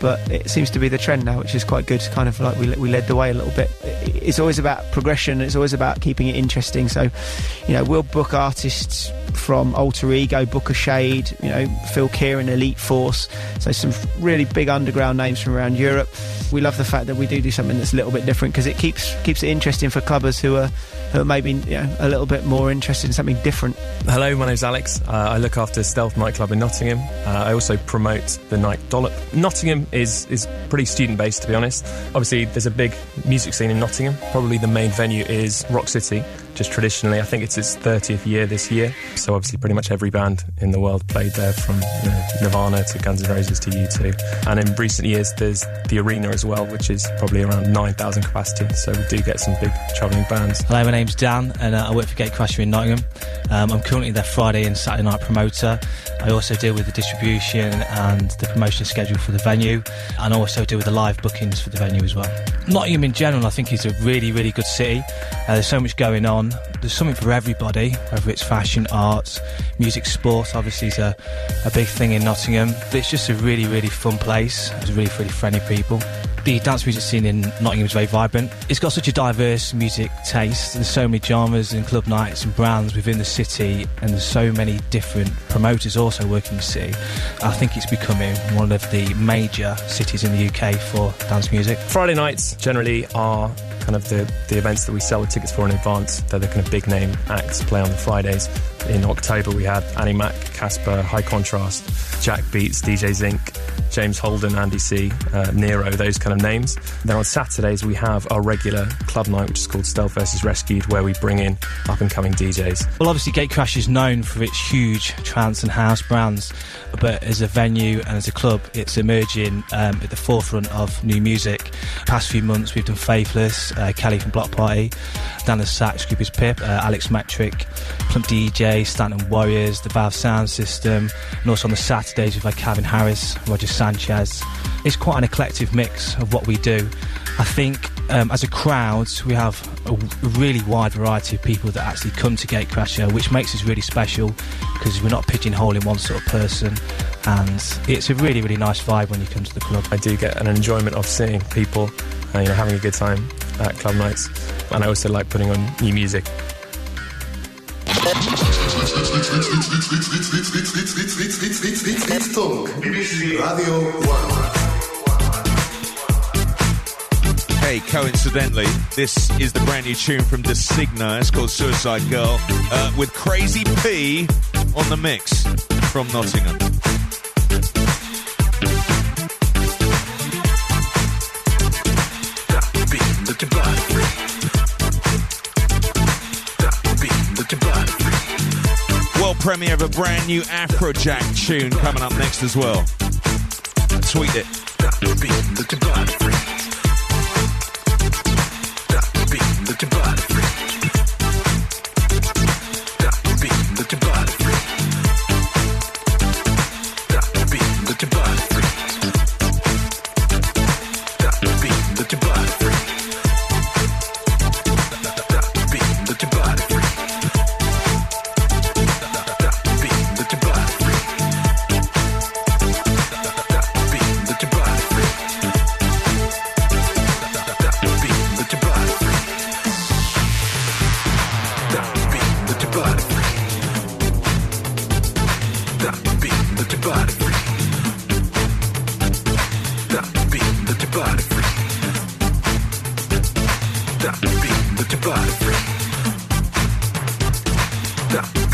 But it seems to be the trend now, which is quite good. Kind of like we, we led the way a little bit. It's always about progression, it's always about keeping it interesting. So, you know, we'll book artists from Alter Ego, Booka Shade, you know, Phil Kieran, Elite Force. So, some really big underground names from around Europe. We love the fact that we do do something that's a little bit different because it keeps keeps it interesting for clubbers who are who are maybe you know, a little bit more interested in something different. Hello, my name's Alex. Uh, I look after Stealth Nightclub in Nottingham. Uh, I also promote the Night Dollop. Nottingham is is pretty student based, to be honest. Obviously, there's a big music scene in Nottingham. Probably the main venue is Rock City. Just traditionally, I think it's its 30th year this year. So obviously, pretty much every band in the world played there, from you know, Nirvana to Guns N' Roses to U2. And in recent years, there's the arena as well, which is probably around 9,000 capacity. So we do get some big travelling bands. Hello, my name's Dan, and uh, I work for Gatecrasher in Nottingham. Um, I'm currently their Friday and Saturday night promoter. I also deal with the distribution and the promotion schedule for the venue, and also deal with the live bookings for the venue as well. Nottingham in general, I think, is a really, really good city. Uh, there's so much going on. There's something for everybody, whether it's fashion, arts, music, sport. Obviously, is a, a big thing in Nottingham. But it's just a really, really fun place. It's really, really friendly people. The dance music scene in Nottingham is very vibrant. It's got such a diverse music taste. There's so many genres and club nights and brands within the city, and there's so many different promoters also working in the city. I think it's becoming one of the major cities in the UK for dance music. Friday nights generally are kind of the, the events that we sell the tickets for in advance. They're the kind of big name acts play on the Fridays. In October, we had Annie Mac, Caspa, High Contrast, Jack Beats, DJ Zinc, James Holden, Andy C, uh, Nero, those kind of names. Then on Saturdays, we have our regular club night, which is called Stealth versus Rescued, where we bring in up and coming DJs. Well, obviously, Gatecrash is known for its huge trance and house brands, but as a venue and as a club, it's emerging um, at the forefront of new music. Past few months, we've done Faithless, uh, Kele from Bloc Party, Dan le Sac, Scroobius Pip, uh, Alex Metric, Plump DJ, Stanton Warriors, the Valve Sound System, and also on the Saturdays, we've had Calvin Harris, Roger Sanchez. It's quite an eclectic mix of what we do. I think um, as a crowd, we have a, really wide variety of people that actually come to Gatecrasher, which makes us really special because we're not pigeonholing one sort of person, and it's a really, really nice vibe when you come to the club. I do get an enjoyment of seeing people, uh, you know, having a good time at club nights, and I also like putting on new music. BBC Radio 1. Hey, coincidentally, this is the brand new tune from Designa. It's called Suicide Girl, uh, with Crazy P on the mix from Nottingham. Well premiere of a brand new Afrojack tune coming up next as well. Tweet it. Welcome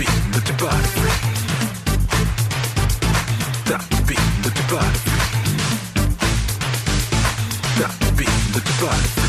to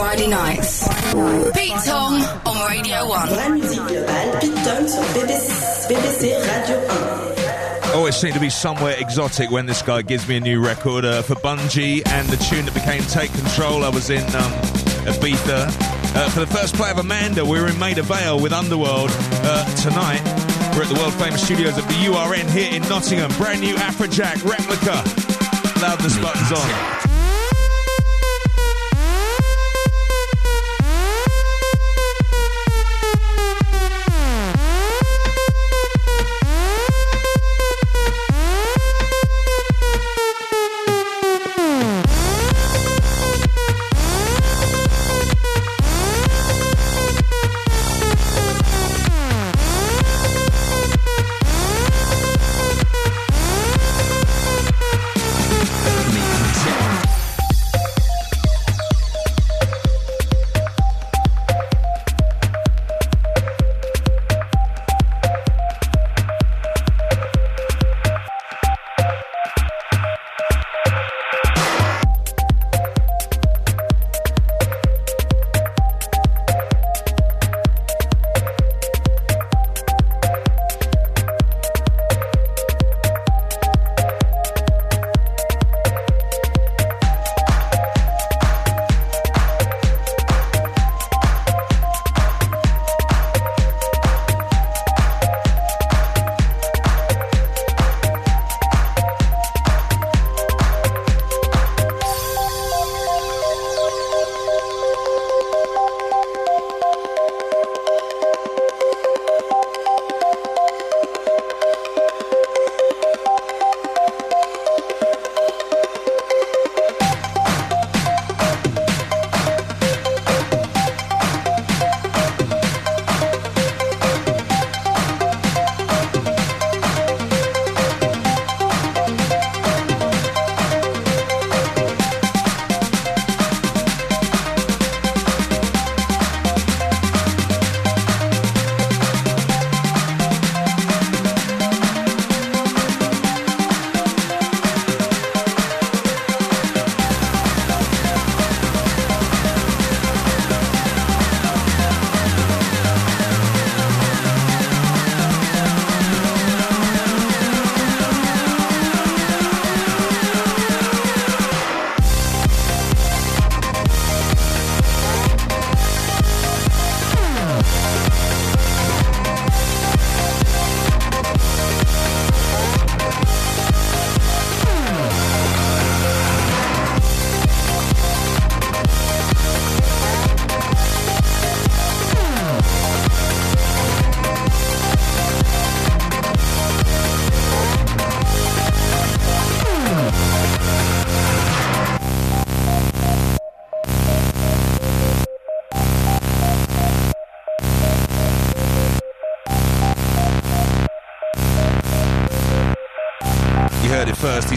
Friday nights. Pete Tong on Radio 1. Vraie musique globale, Pete Tong sur BBC Radio 1. Always seem to be somewhere exotic when this guy gives me a new record. Uh, for Bungie and the tune that became Take Control, I was in um, Ibiza. Uh, for the first play of Amanda, we were in Maida Vale with Underworld. Uh, tonight, we're at the world famous studios of the URN here in Nottingham. Brand new Afrojack replica. Loudness buttons on.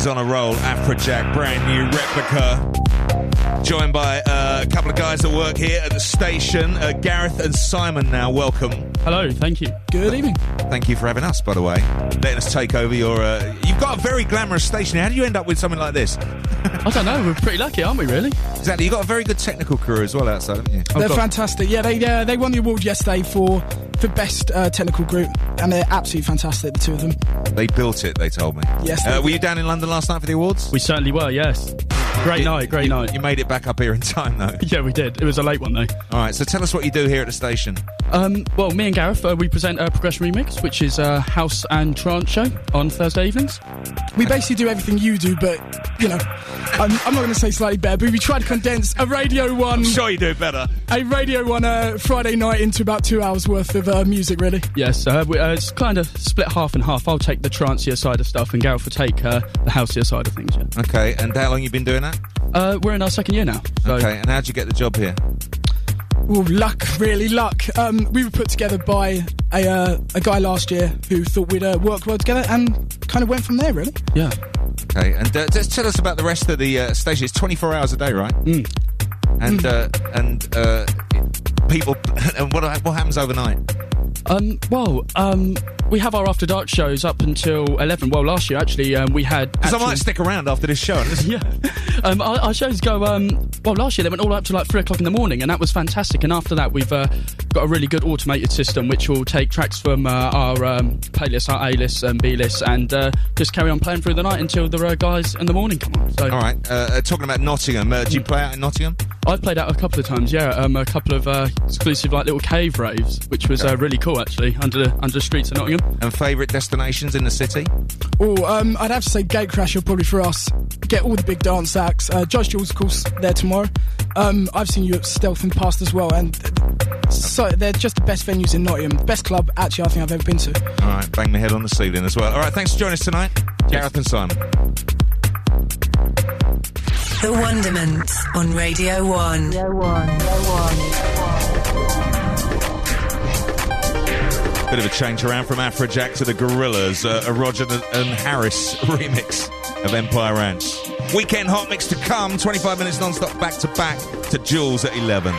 He's on a roll. Afrojack, brand new replica. Joined by uh, a couple of guys that work here at the station. Uh, Gareth and Simon now. Welcome. Hello, thank you. Good evening. Thank you for having us, by the way. Letting us take over your. Uh, you've got a very glamorous station. How do you end up with something like this? I don't know. We're pretty lucky, aren't we? Really? Exactly. You've got a very good technical crew as well outside, haven't you? They're fantastic. Yeah, they uh, they won the award yesterday for for best uh, technical group, and they're absolutely fantastic. The two of them. They built it. They told me. Yes, Uh, were you down in London last night for the awards? We certainly were. Yes. Great night. Great night. You made it back up here in time, though. Yeah, we did. It was a late one though. All right. So tell us what you do here at the station. Um, well, me and Gareth, uh, we present a Progression Remix, which is a house and trance show on Thursday evenings. We basically do everything you do, but you know, I'm, I'm not going to say slightly better, but we try to condense a Radio One. sure you do better. A Radio One uh, Friday night into about two hours worth of uh, music, really. Yes, uh, we, uh, it's kind of split half and half. I'll take the trancier side of stuff, and Gareth will take uh, the houseier side of things. Yeah. Okay. And how long you been doing that? Uh, we're in our second year now. So. Okay. And how'd you get the job here? Well, luck, really luck. Um, we were put together by a uh, a guy last year who thought we'd uh, work well together, and kind of went from there, really. Yeah. Okay. And uh, just tell us about the rest of the uh, station. It's 24 hours a day, right? Mm. And uh, and uh, people. And what what happens overnight? Um, well, um, we have our after dark shows up until 11. Well, last year actually, um, we had. Because I might stick around after this show. yeah. Um, our, our shows go. Um, well, last year they went all up to like three o'clock in the morning, and that was fantastic. And after that, we've uh, got a really good automated system which will take tracks from uh, our um, playlists, our A list and B list, and uh, just carry on playing through the night until the uh, guys in the morning come on. So, All right. Uh, uh, talking about Nottingham, uh, do you play out in Nottingham? I've played out a couple of times, yeah. Um, a couple of uh, exclusive like little cave raves, which was uh, really cool actually under the under the streets of Nottingham. And favourite destinations in the city? Oh, um, I'd have to say Gatecrasher probably for us. Get all the big dance acts. Uh, Judge Jules, of course, there tomorrow. Um, I've seen you at Stealth in the past as well, and so they're just the best venues in Nottingham. Best club, actually, I think I've ever been to. All right. Bang the head on the ceiling as well. All right. Thanks for joining us tonight, Gareth and Simon. The Wonderment on Radio 1. Bit of a change around from Afrojack to the Gorillaz, uh, a Roger and Harris remix of Empire Ranch. Weekend hot mix to come, 25 minutes non-stop back to back to Jules at 11.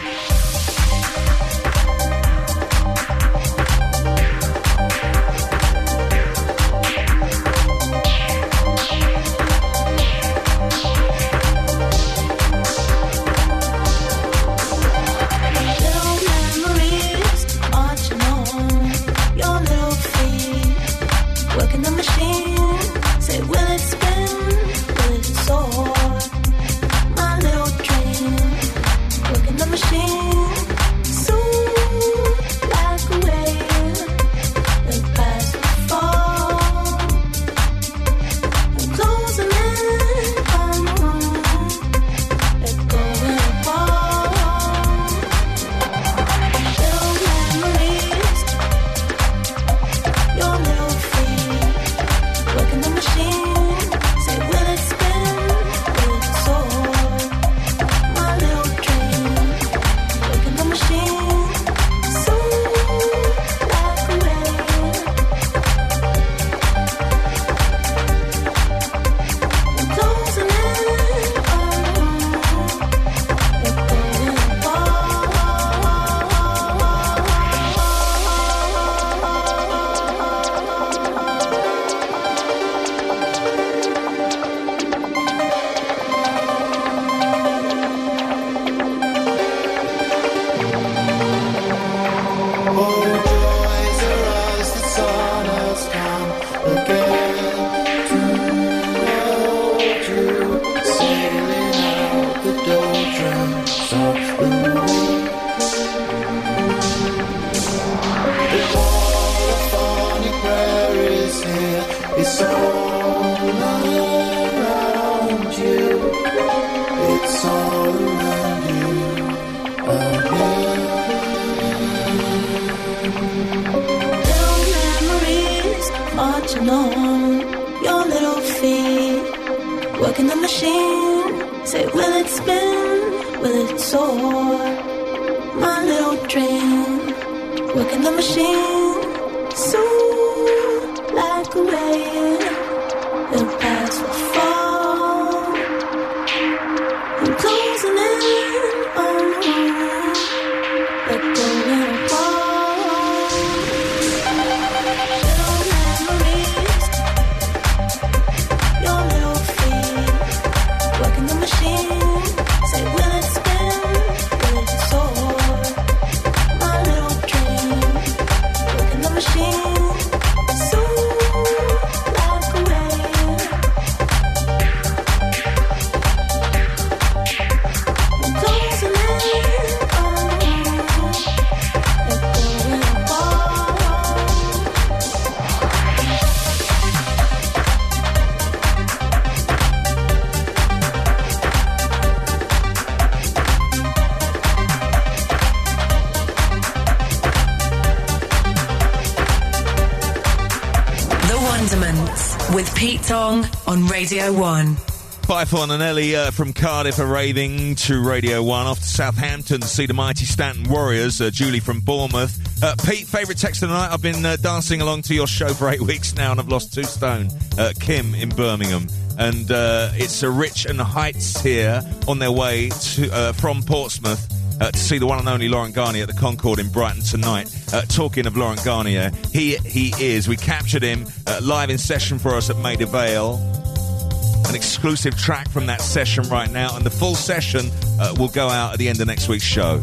Radio 1. Python and Ellie from Cardiff are raving to Radio 1. Off to Southampton to see the mighty Stanton Warriors. Uh, Julie from Bournemouth. Uh, Pete, favourite text of the night? I've been uh, dancing along to your show for eight weeks now and I've lost two stone. Uh, Kim in Birmingham. And uh, it's a Rich and Heights here on their way to uh, from Portsmouth. Uh, to see the one and only Laurent Garnier at the Concorde in Brighton tonight. Uh, talking of Laurent Garnier, he he is. We captured him uh, live in session for us at Maida Vale an exclusive track from that session right now, and the full session uh, will go out at the end of next week's show.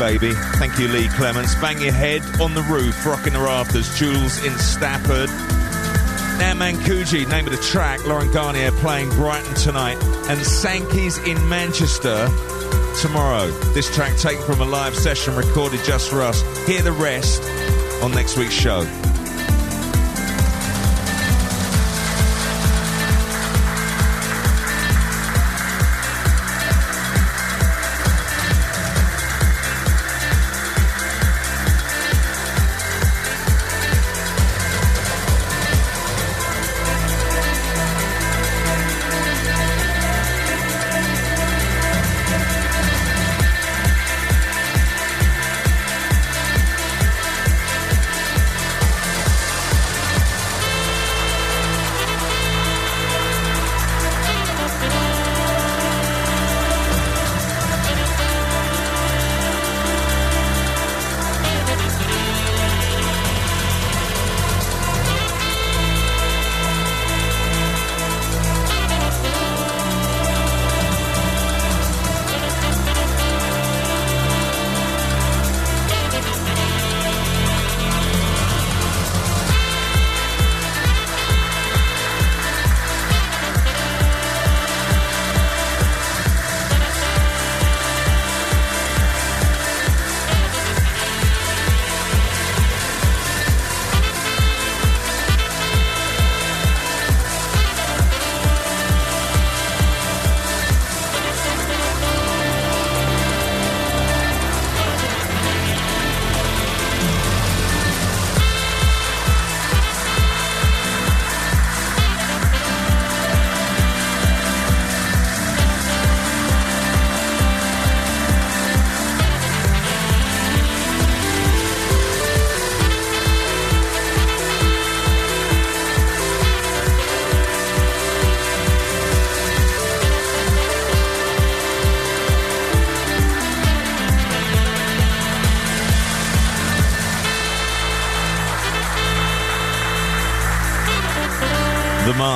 baby. Thank you, Lee Clements. Bang Your Head on the Roof, Rocking the Rafters, Jules in Stafford. Now Mancuji, name of the track, Laurent Garnier playing Brighton tonight, and Sankey's in Manchester tomorrow. This track taken from a live session recorded just for us. Hear the rest on next week's show.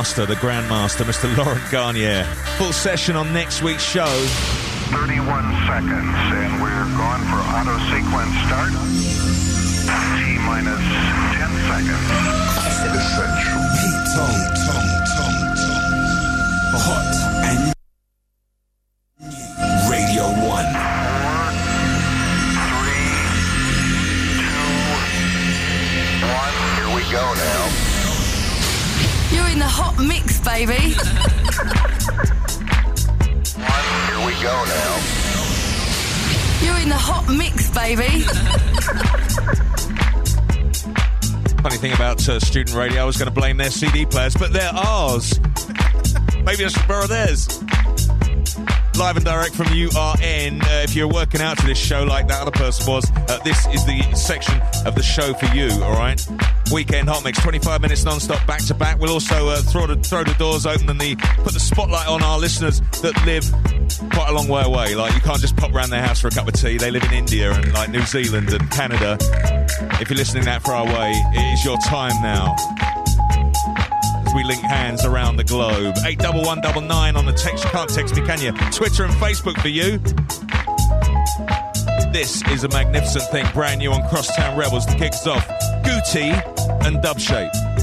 Master, the grandmaster, Mr. Laurent Garnier. Full session on next week's show. 31 seconds, and we're going for auto sequence start. T minus 10 seconds. Essential. Pete Tong, Tong, Tong, Tong. Hot and About uh, student radio, I was going to blame their CD players, but they're ours. Maybe I should borrow theirs. Live and direct from URN. Uh, if you're working out to this show like that other person was, uh, this is the section of the show for you, all right? Weekend Hot Mix, 25 minutes non-stop, back to back. We'll also uh, throw, the, throw the doors open and the, put the spotlight on our listeners that live quite a long way away. Like, you can't just pop round their house for a cup of tea. They live in India and, like, New Zealand and Canada. If you're listening that far away, it is your time now as we link hands around the globe. 81199 on the text. You can't text me, can you? Twitter and Facebook for you. This is a magnificent thing, brand new on Crosstown Rebels The kick us off. Guti and Dubshape. One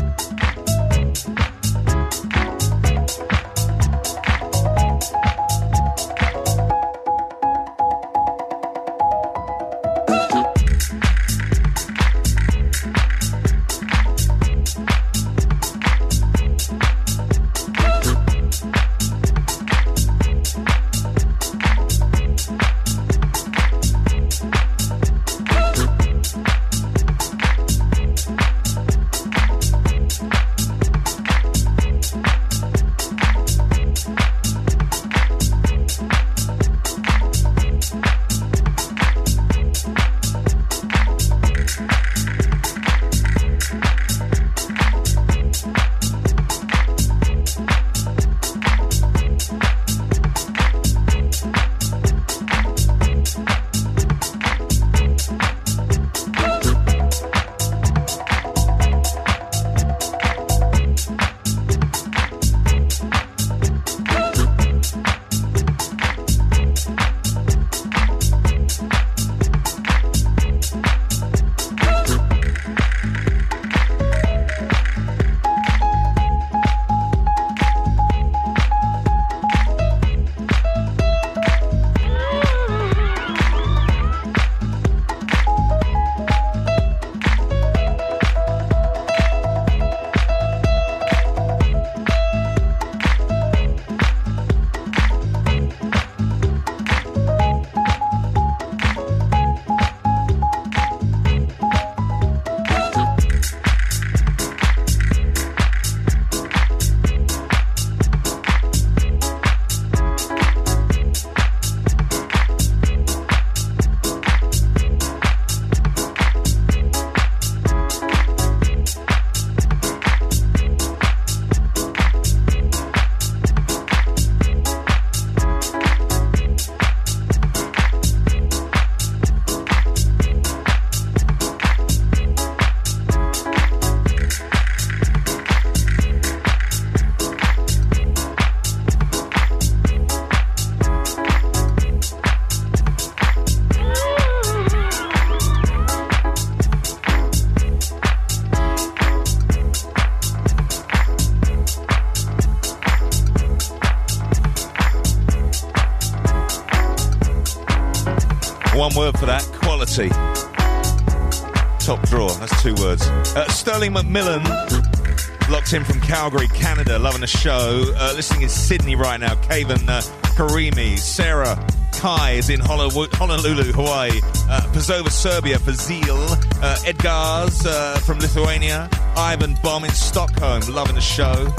Sterling McMillan, locked in from Calgary, Canada, loving the show. Uh, listening in Sydney right now. Kaven uh, Karimi, Sarah Kai is in Honolulu, Honolulu Hawaii. Uh, Pazova, Serbia for Zeal. Uh, Edgar's uh, from Lithuania. Ivan Bomb in Stockholm, loving the show.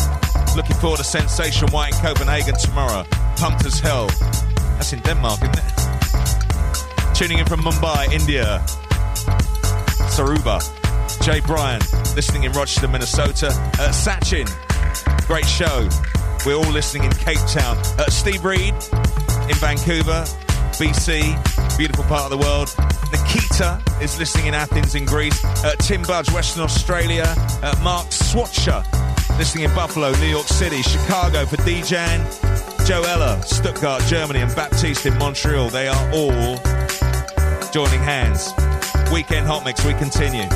Looking forward to Sensation White in Copenhagen tomorrow. Pumped as hell. That's in Denmark, isn't it? Tuning in from Mumbai, India. Saruba. Jay Bryan, listening in Rochester, Minnesota. Uh, Sachin, great show. We're all listening in Cape Town. Uh, Steve Reed in Vancouver, BC, beautiful part of the world. Nikita is listening in Athens in Greece. Uh, Tim Budge, Western Australia. Uh, Mark Swatcher listening in Buffalo, New York City, Chicago for Dejan, Joella, Stuttgart, Germany, and Baptiste in Montreal. They are all joining hands. Weekend Hot Mix, we continue.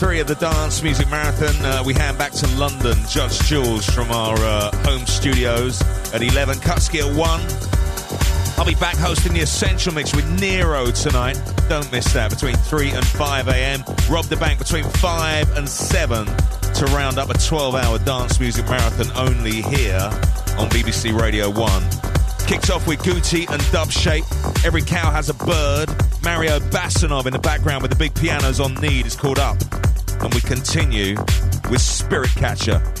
Three of the Dance Music Marathon. Uh, we hand back to London, Judge Jules from our uh, home studios at 11, Kutski at 1. I'll be back hosting the Essential Mix with Nero tonight. Don't miss that between 3 and 5 a.m. Rob the Bank between 5 and 7 to round up a 12 hour dance music marathon only here on BBC Radio 1. Kicks off with Guti and Dub Shape. Every cow has a bird. Mario Basanov in the background with the big pianos on need is called up. And we continue with Spirit Catcher.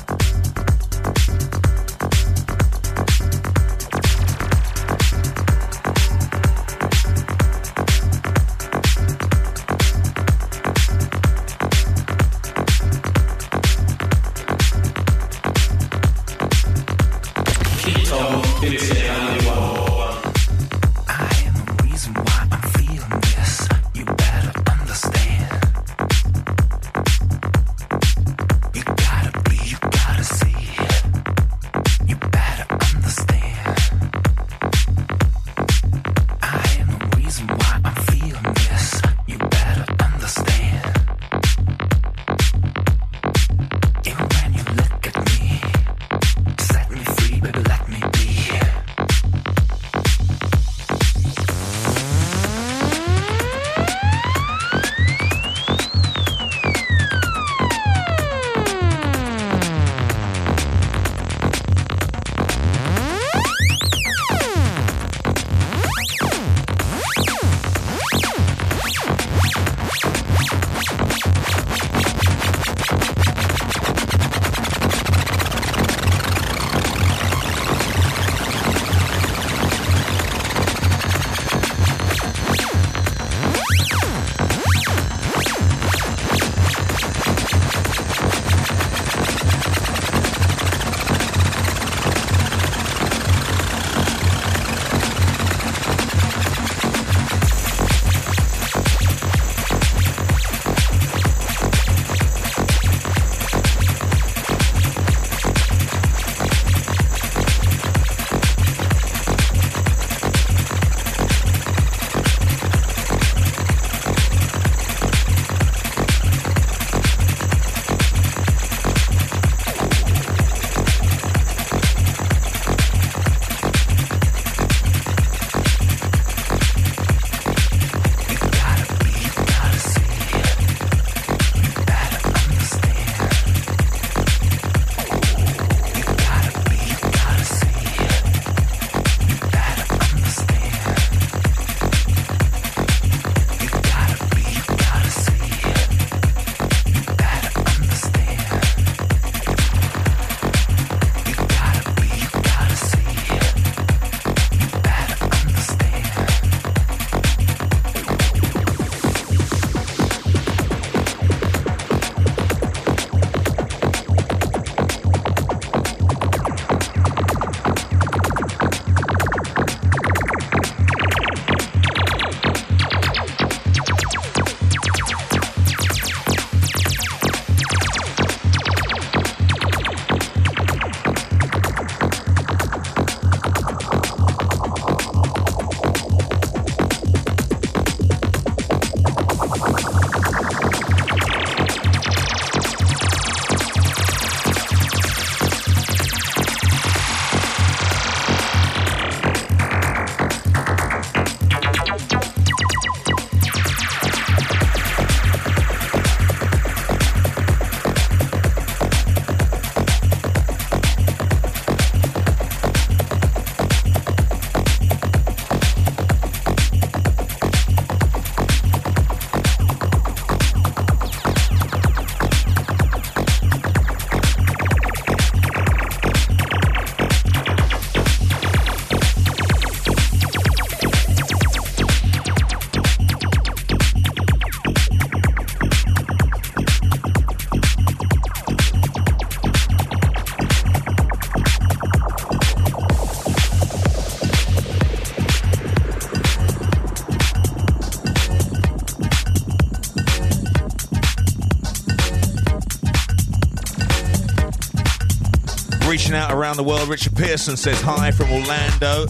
Around the world. Richard Pearson says hi from Orlando.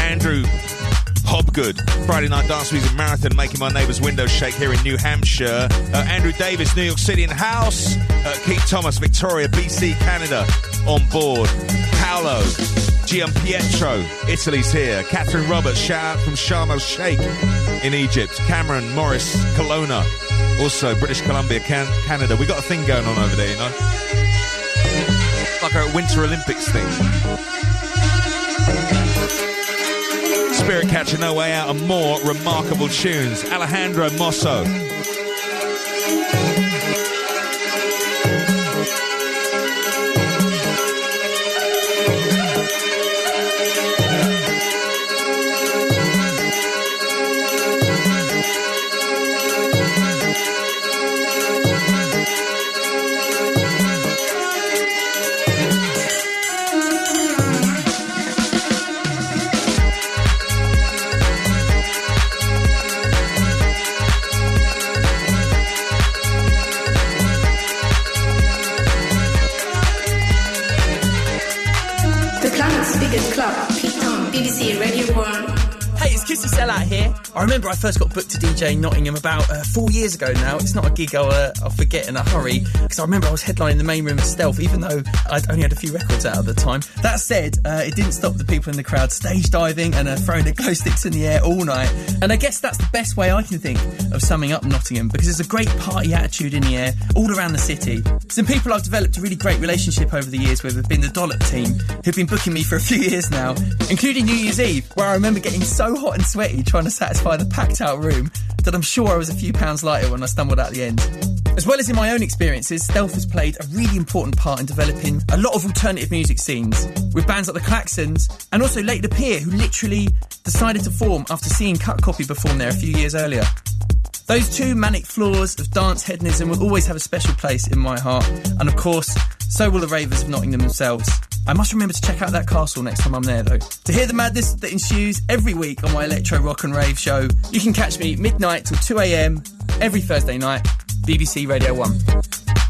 Andrew Hobgood, Friday Night Dance Music Marathon, making my neighbour's windows shake here in New Hampshire. Uh, Andrew Davis, New York City in house. Uh, Keith Thomas, Victoria, BC, Canada, on board. Paolo, Gianpietro, Italy's here. Catherine Roberts, shout out from Sharm el Sheikh in Egypt. Cameron Morris, Kelowna, also British Columbia, Can- Canada. We got a thing going on over there, you know? A Winter Olympics thing. Spirit Catcher, No Way Out, and more remarkable tunes. Alejandro Mosso. I remember I first got booked to DJ Nottingham about uh, four years ago now. It's not a gig I'll, uh, I'll forget in a hurry because I remember I was headlining the main room of Stealth, even though I'd only had a few records out at the time. That said, uh, it didn't stop the people in the crowd stage diving and uh, throwing their glow sticks in the air all night. And I guess that's the best way I can think of summing up Nottingham because there's a great party attitude in the air all around the city. Some people I've developed a really great relationship over the years with have been the Dollop team, who've been booking me for a few years now, including New Year's Eve, where I remember getting so hot and sweaty trying to satisfy the packed out room that I'm sure I was a few pounds lighter when I stumbled out the end. As well as in my own experiences, Stealth has played a really important part in developing a lot of alternative music scenes, with bands like the Klaxons and also Late the Pier, who literally decided to form after seeing Cut Copy perform there a few years earlier. Those two manic floors of dance hedonism will always have a special place in my heart, and of course, so will the ravers of Nottingham themselves. I must remember to check out that castle next time I'm there, though. To hear the madness that ensues every week on my electro rock and rave show, you can catch me midnight till 2 a.m. every Thursday night, BBC Radio 1.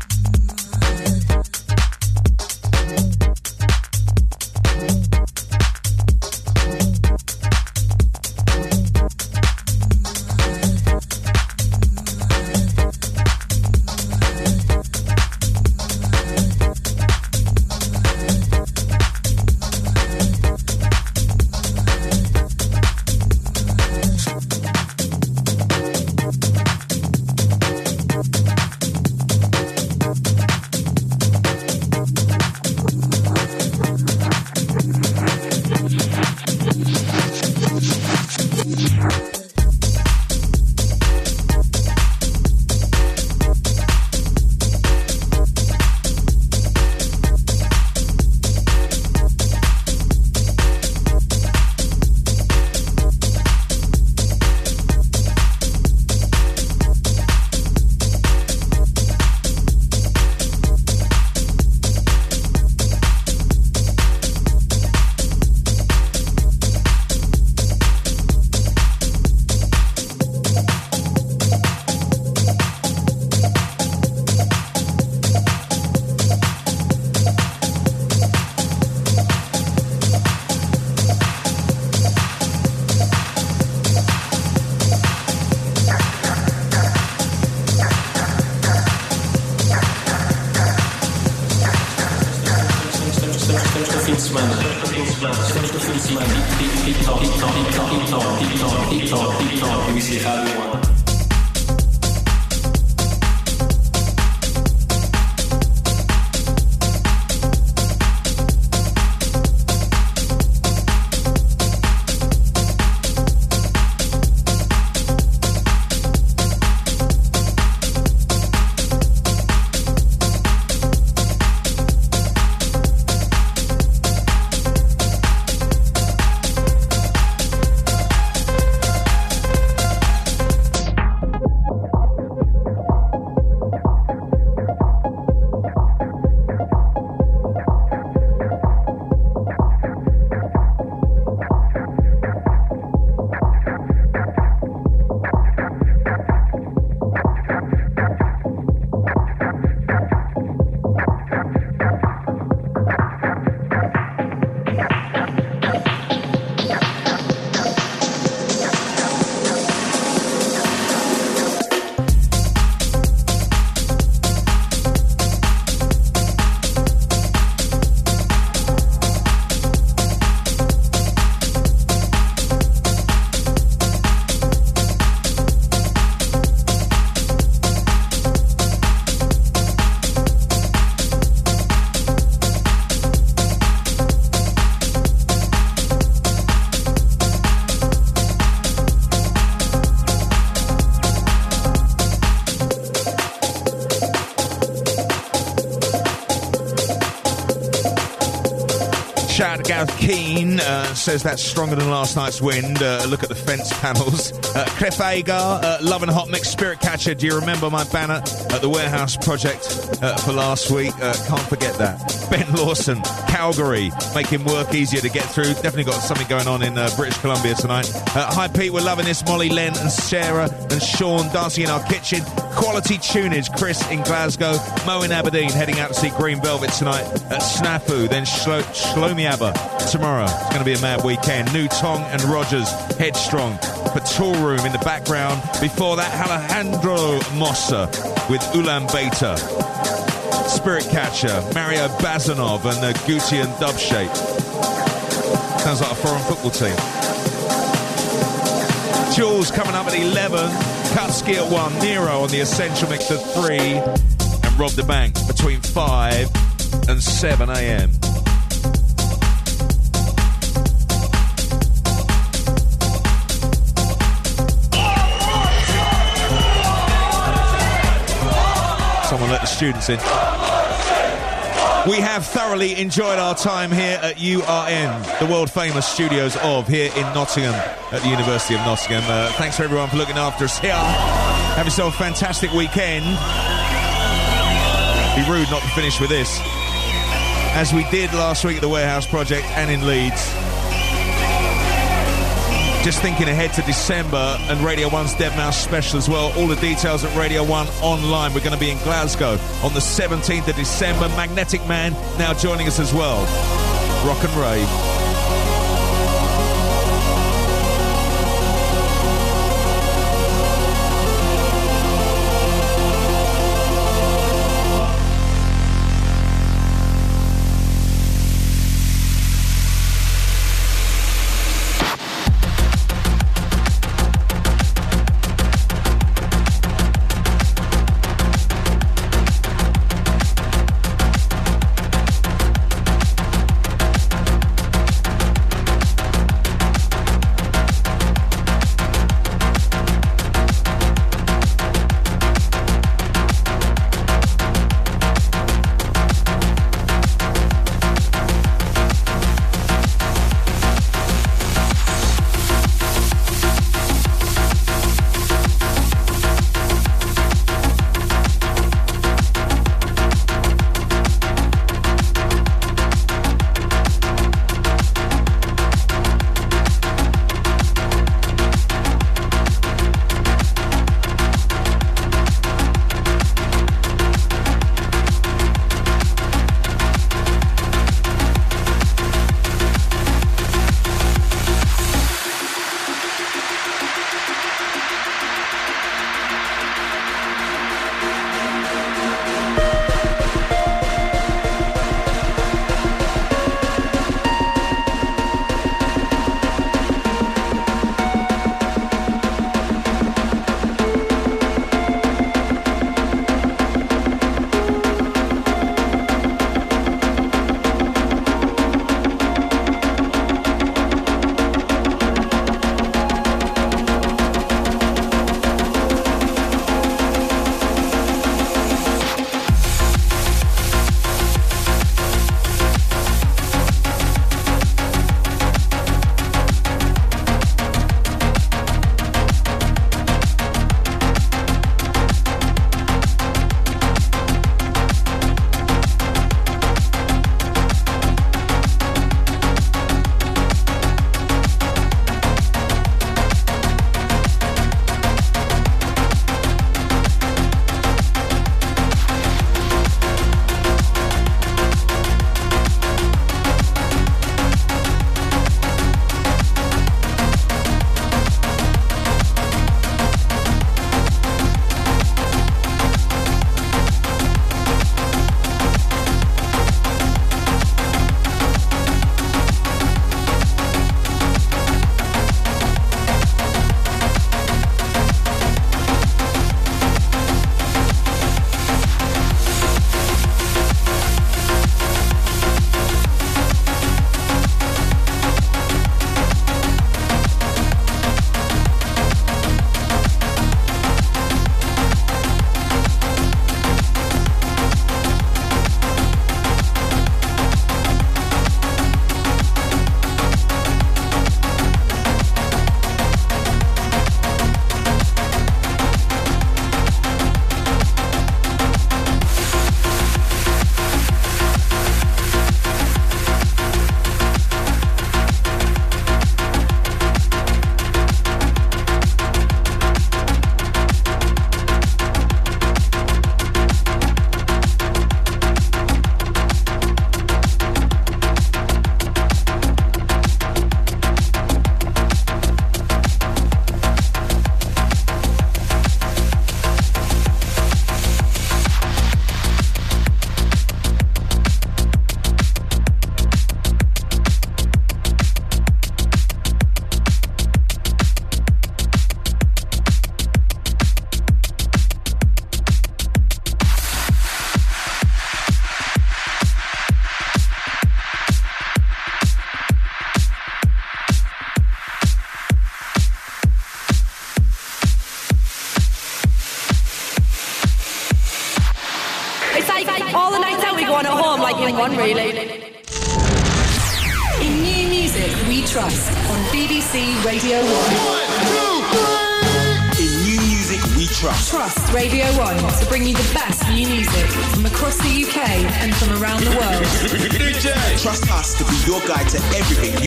Says that's stronger than last night's wind. Uh, look at the fence panels. Uh, Cliff Agar, uh, Love and Hot Mix Spirit Catcher. Do you remember my banner at the Warehouse Project uh, for last week? Uh, can't forget that. Ben Lawson, Calgary. making work easier to get through. Definitely got something going on in uh, British Columbia tonight. Hi, Pete. We're loving this. Molly, Len, and Sarah, and Sean dancing in our kitchen. Quality tunage. Chris in Glasgow. Mo in Aberdeen heading out to see Green Velvet tonight at Snafu. Then Shlo- Shlomi Aber tomorrow. It's going to be a mad weekend. New Tong and Rogers. Headstrong. but Patrol Room in the background. Before that, Alejandro Mosso with Ulan Bator. Spirit Catcher, Mario Basanov, and the Guti and Dub Shape. Sounds like a foreign football team. Jules coming up at 11. Kutski at 1. Nero on the Essential Mix at 3. And Rob the Bank between 5 and 7 a.m. the students in. We have thoroughly enjoyed our time here at URN, the world famous studios of here in Nottingham at the University of Nottingham. Uh, thanks for everyone for looking after us here. Have yourself a fantastic weekend. Be rude not to finish with this. As we did last week at the Warehouse Project and in Leeds. Just thinking ahead to December and Radio 1's Deadmau5 special as well. All the details at Radio 1 online. We're going to be in Glasgow on the 17th of December. Magnetic Man now joining us as well. Rock and rave.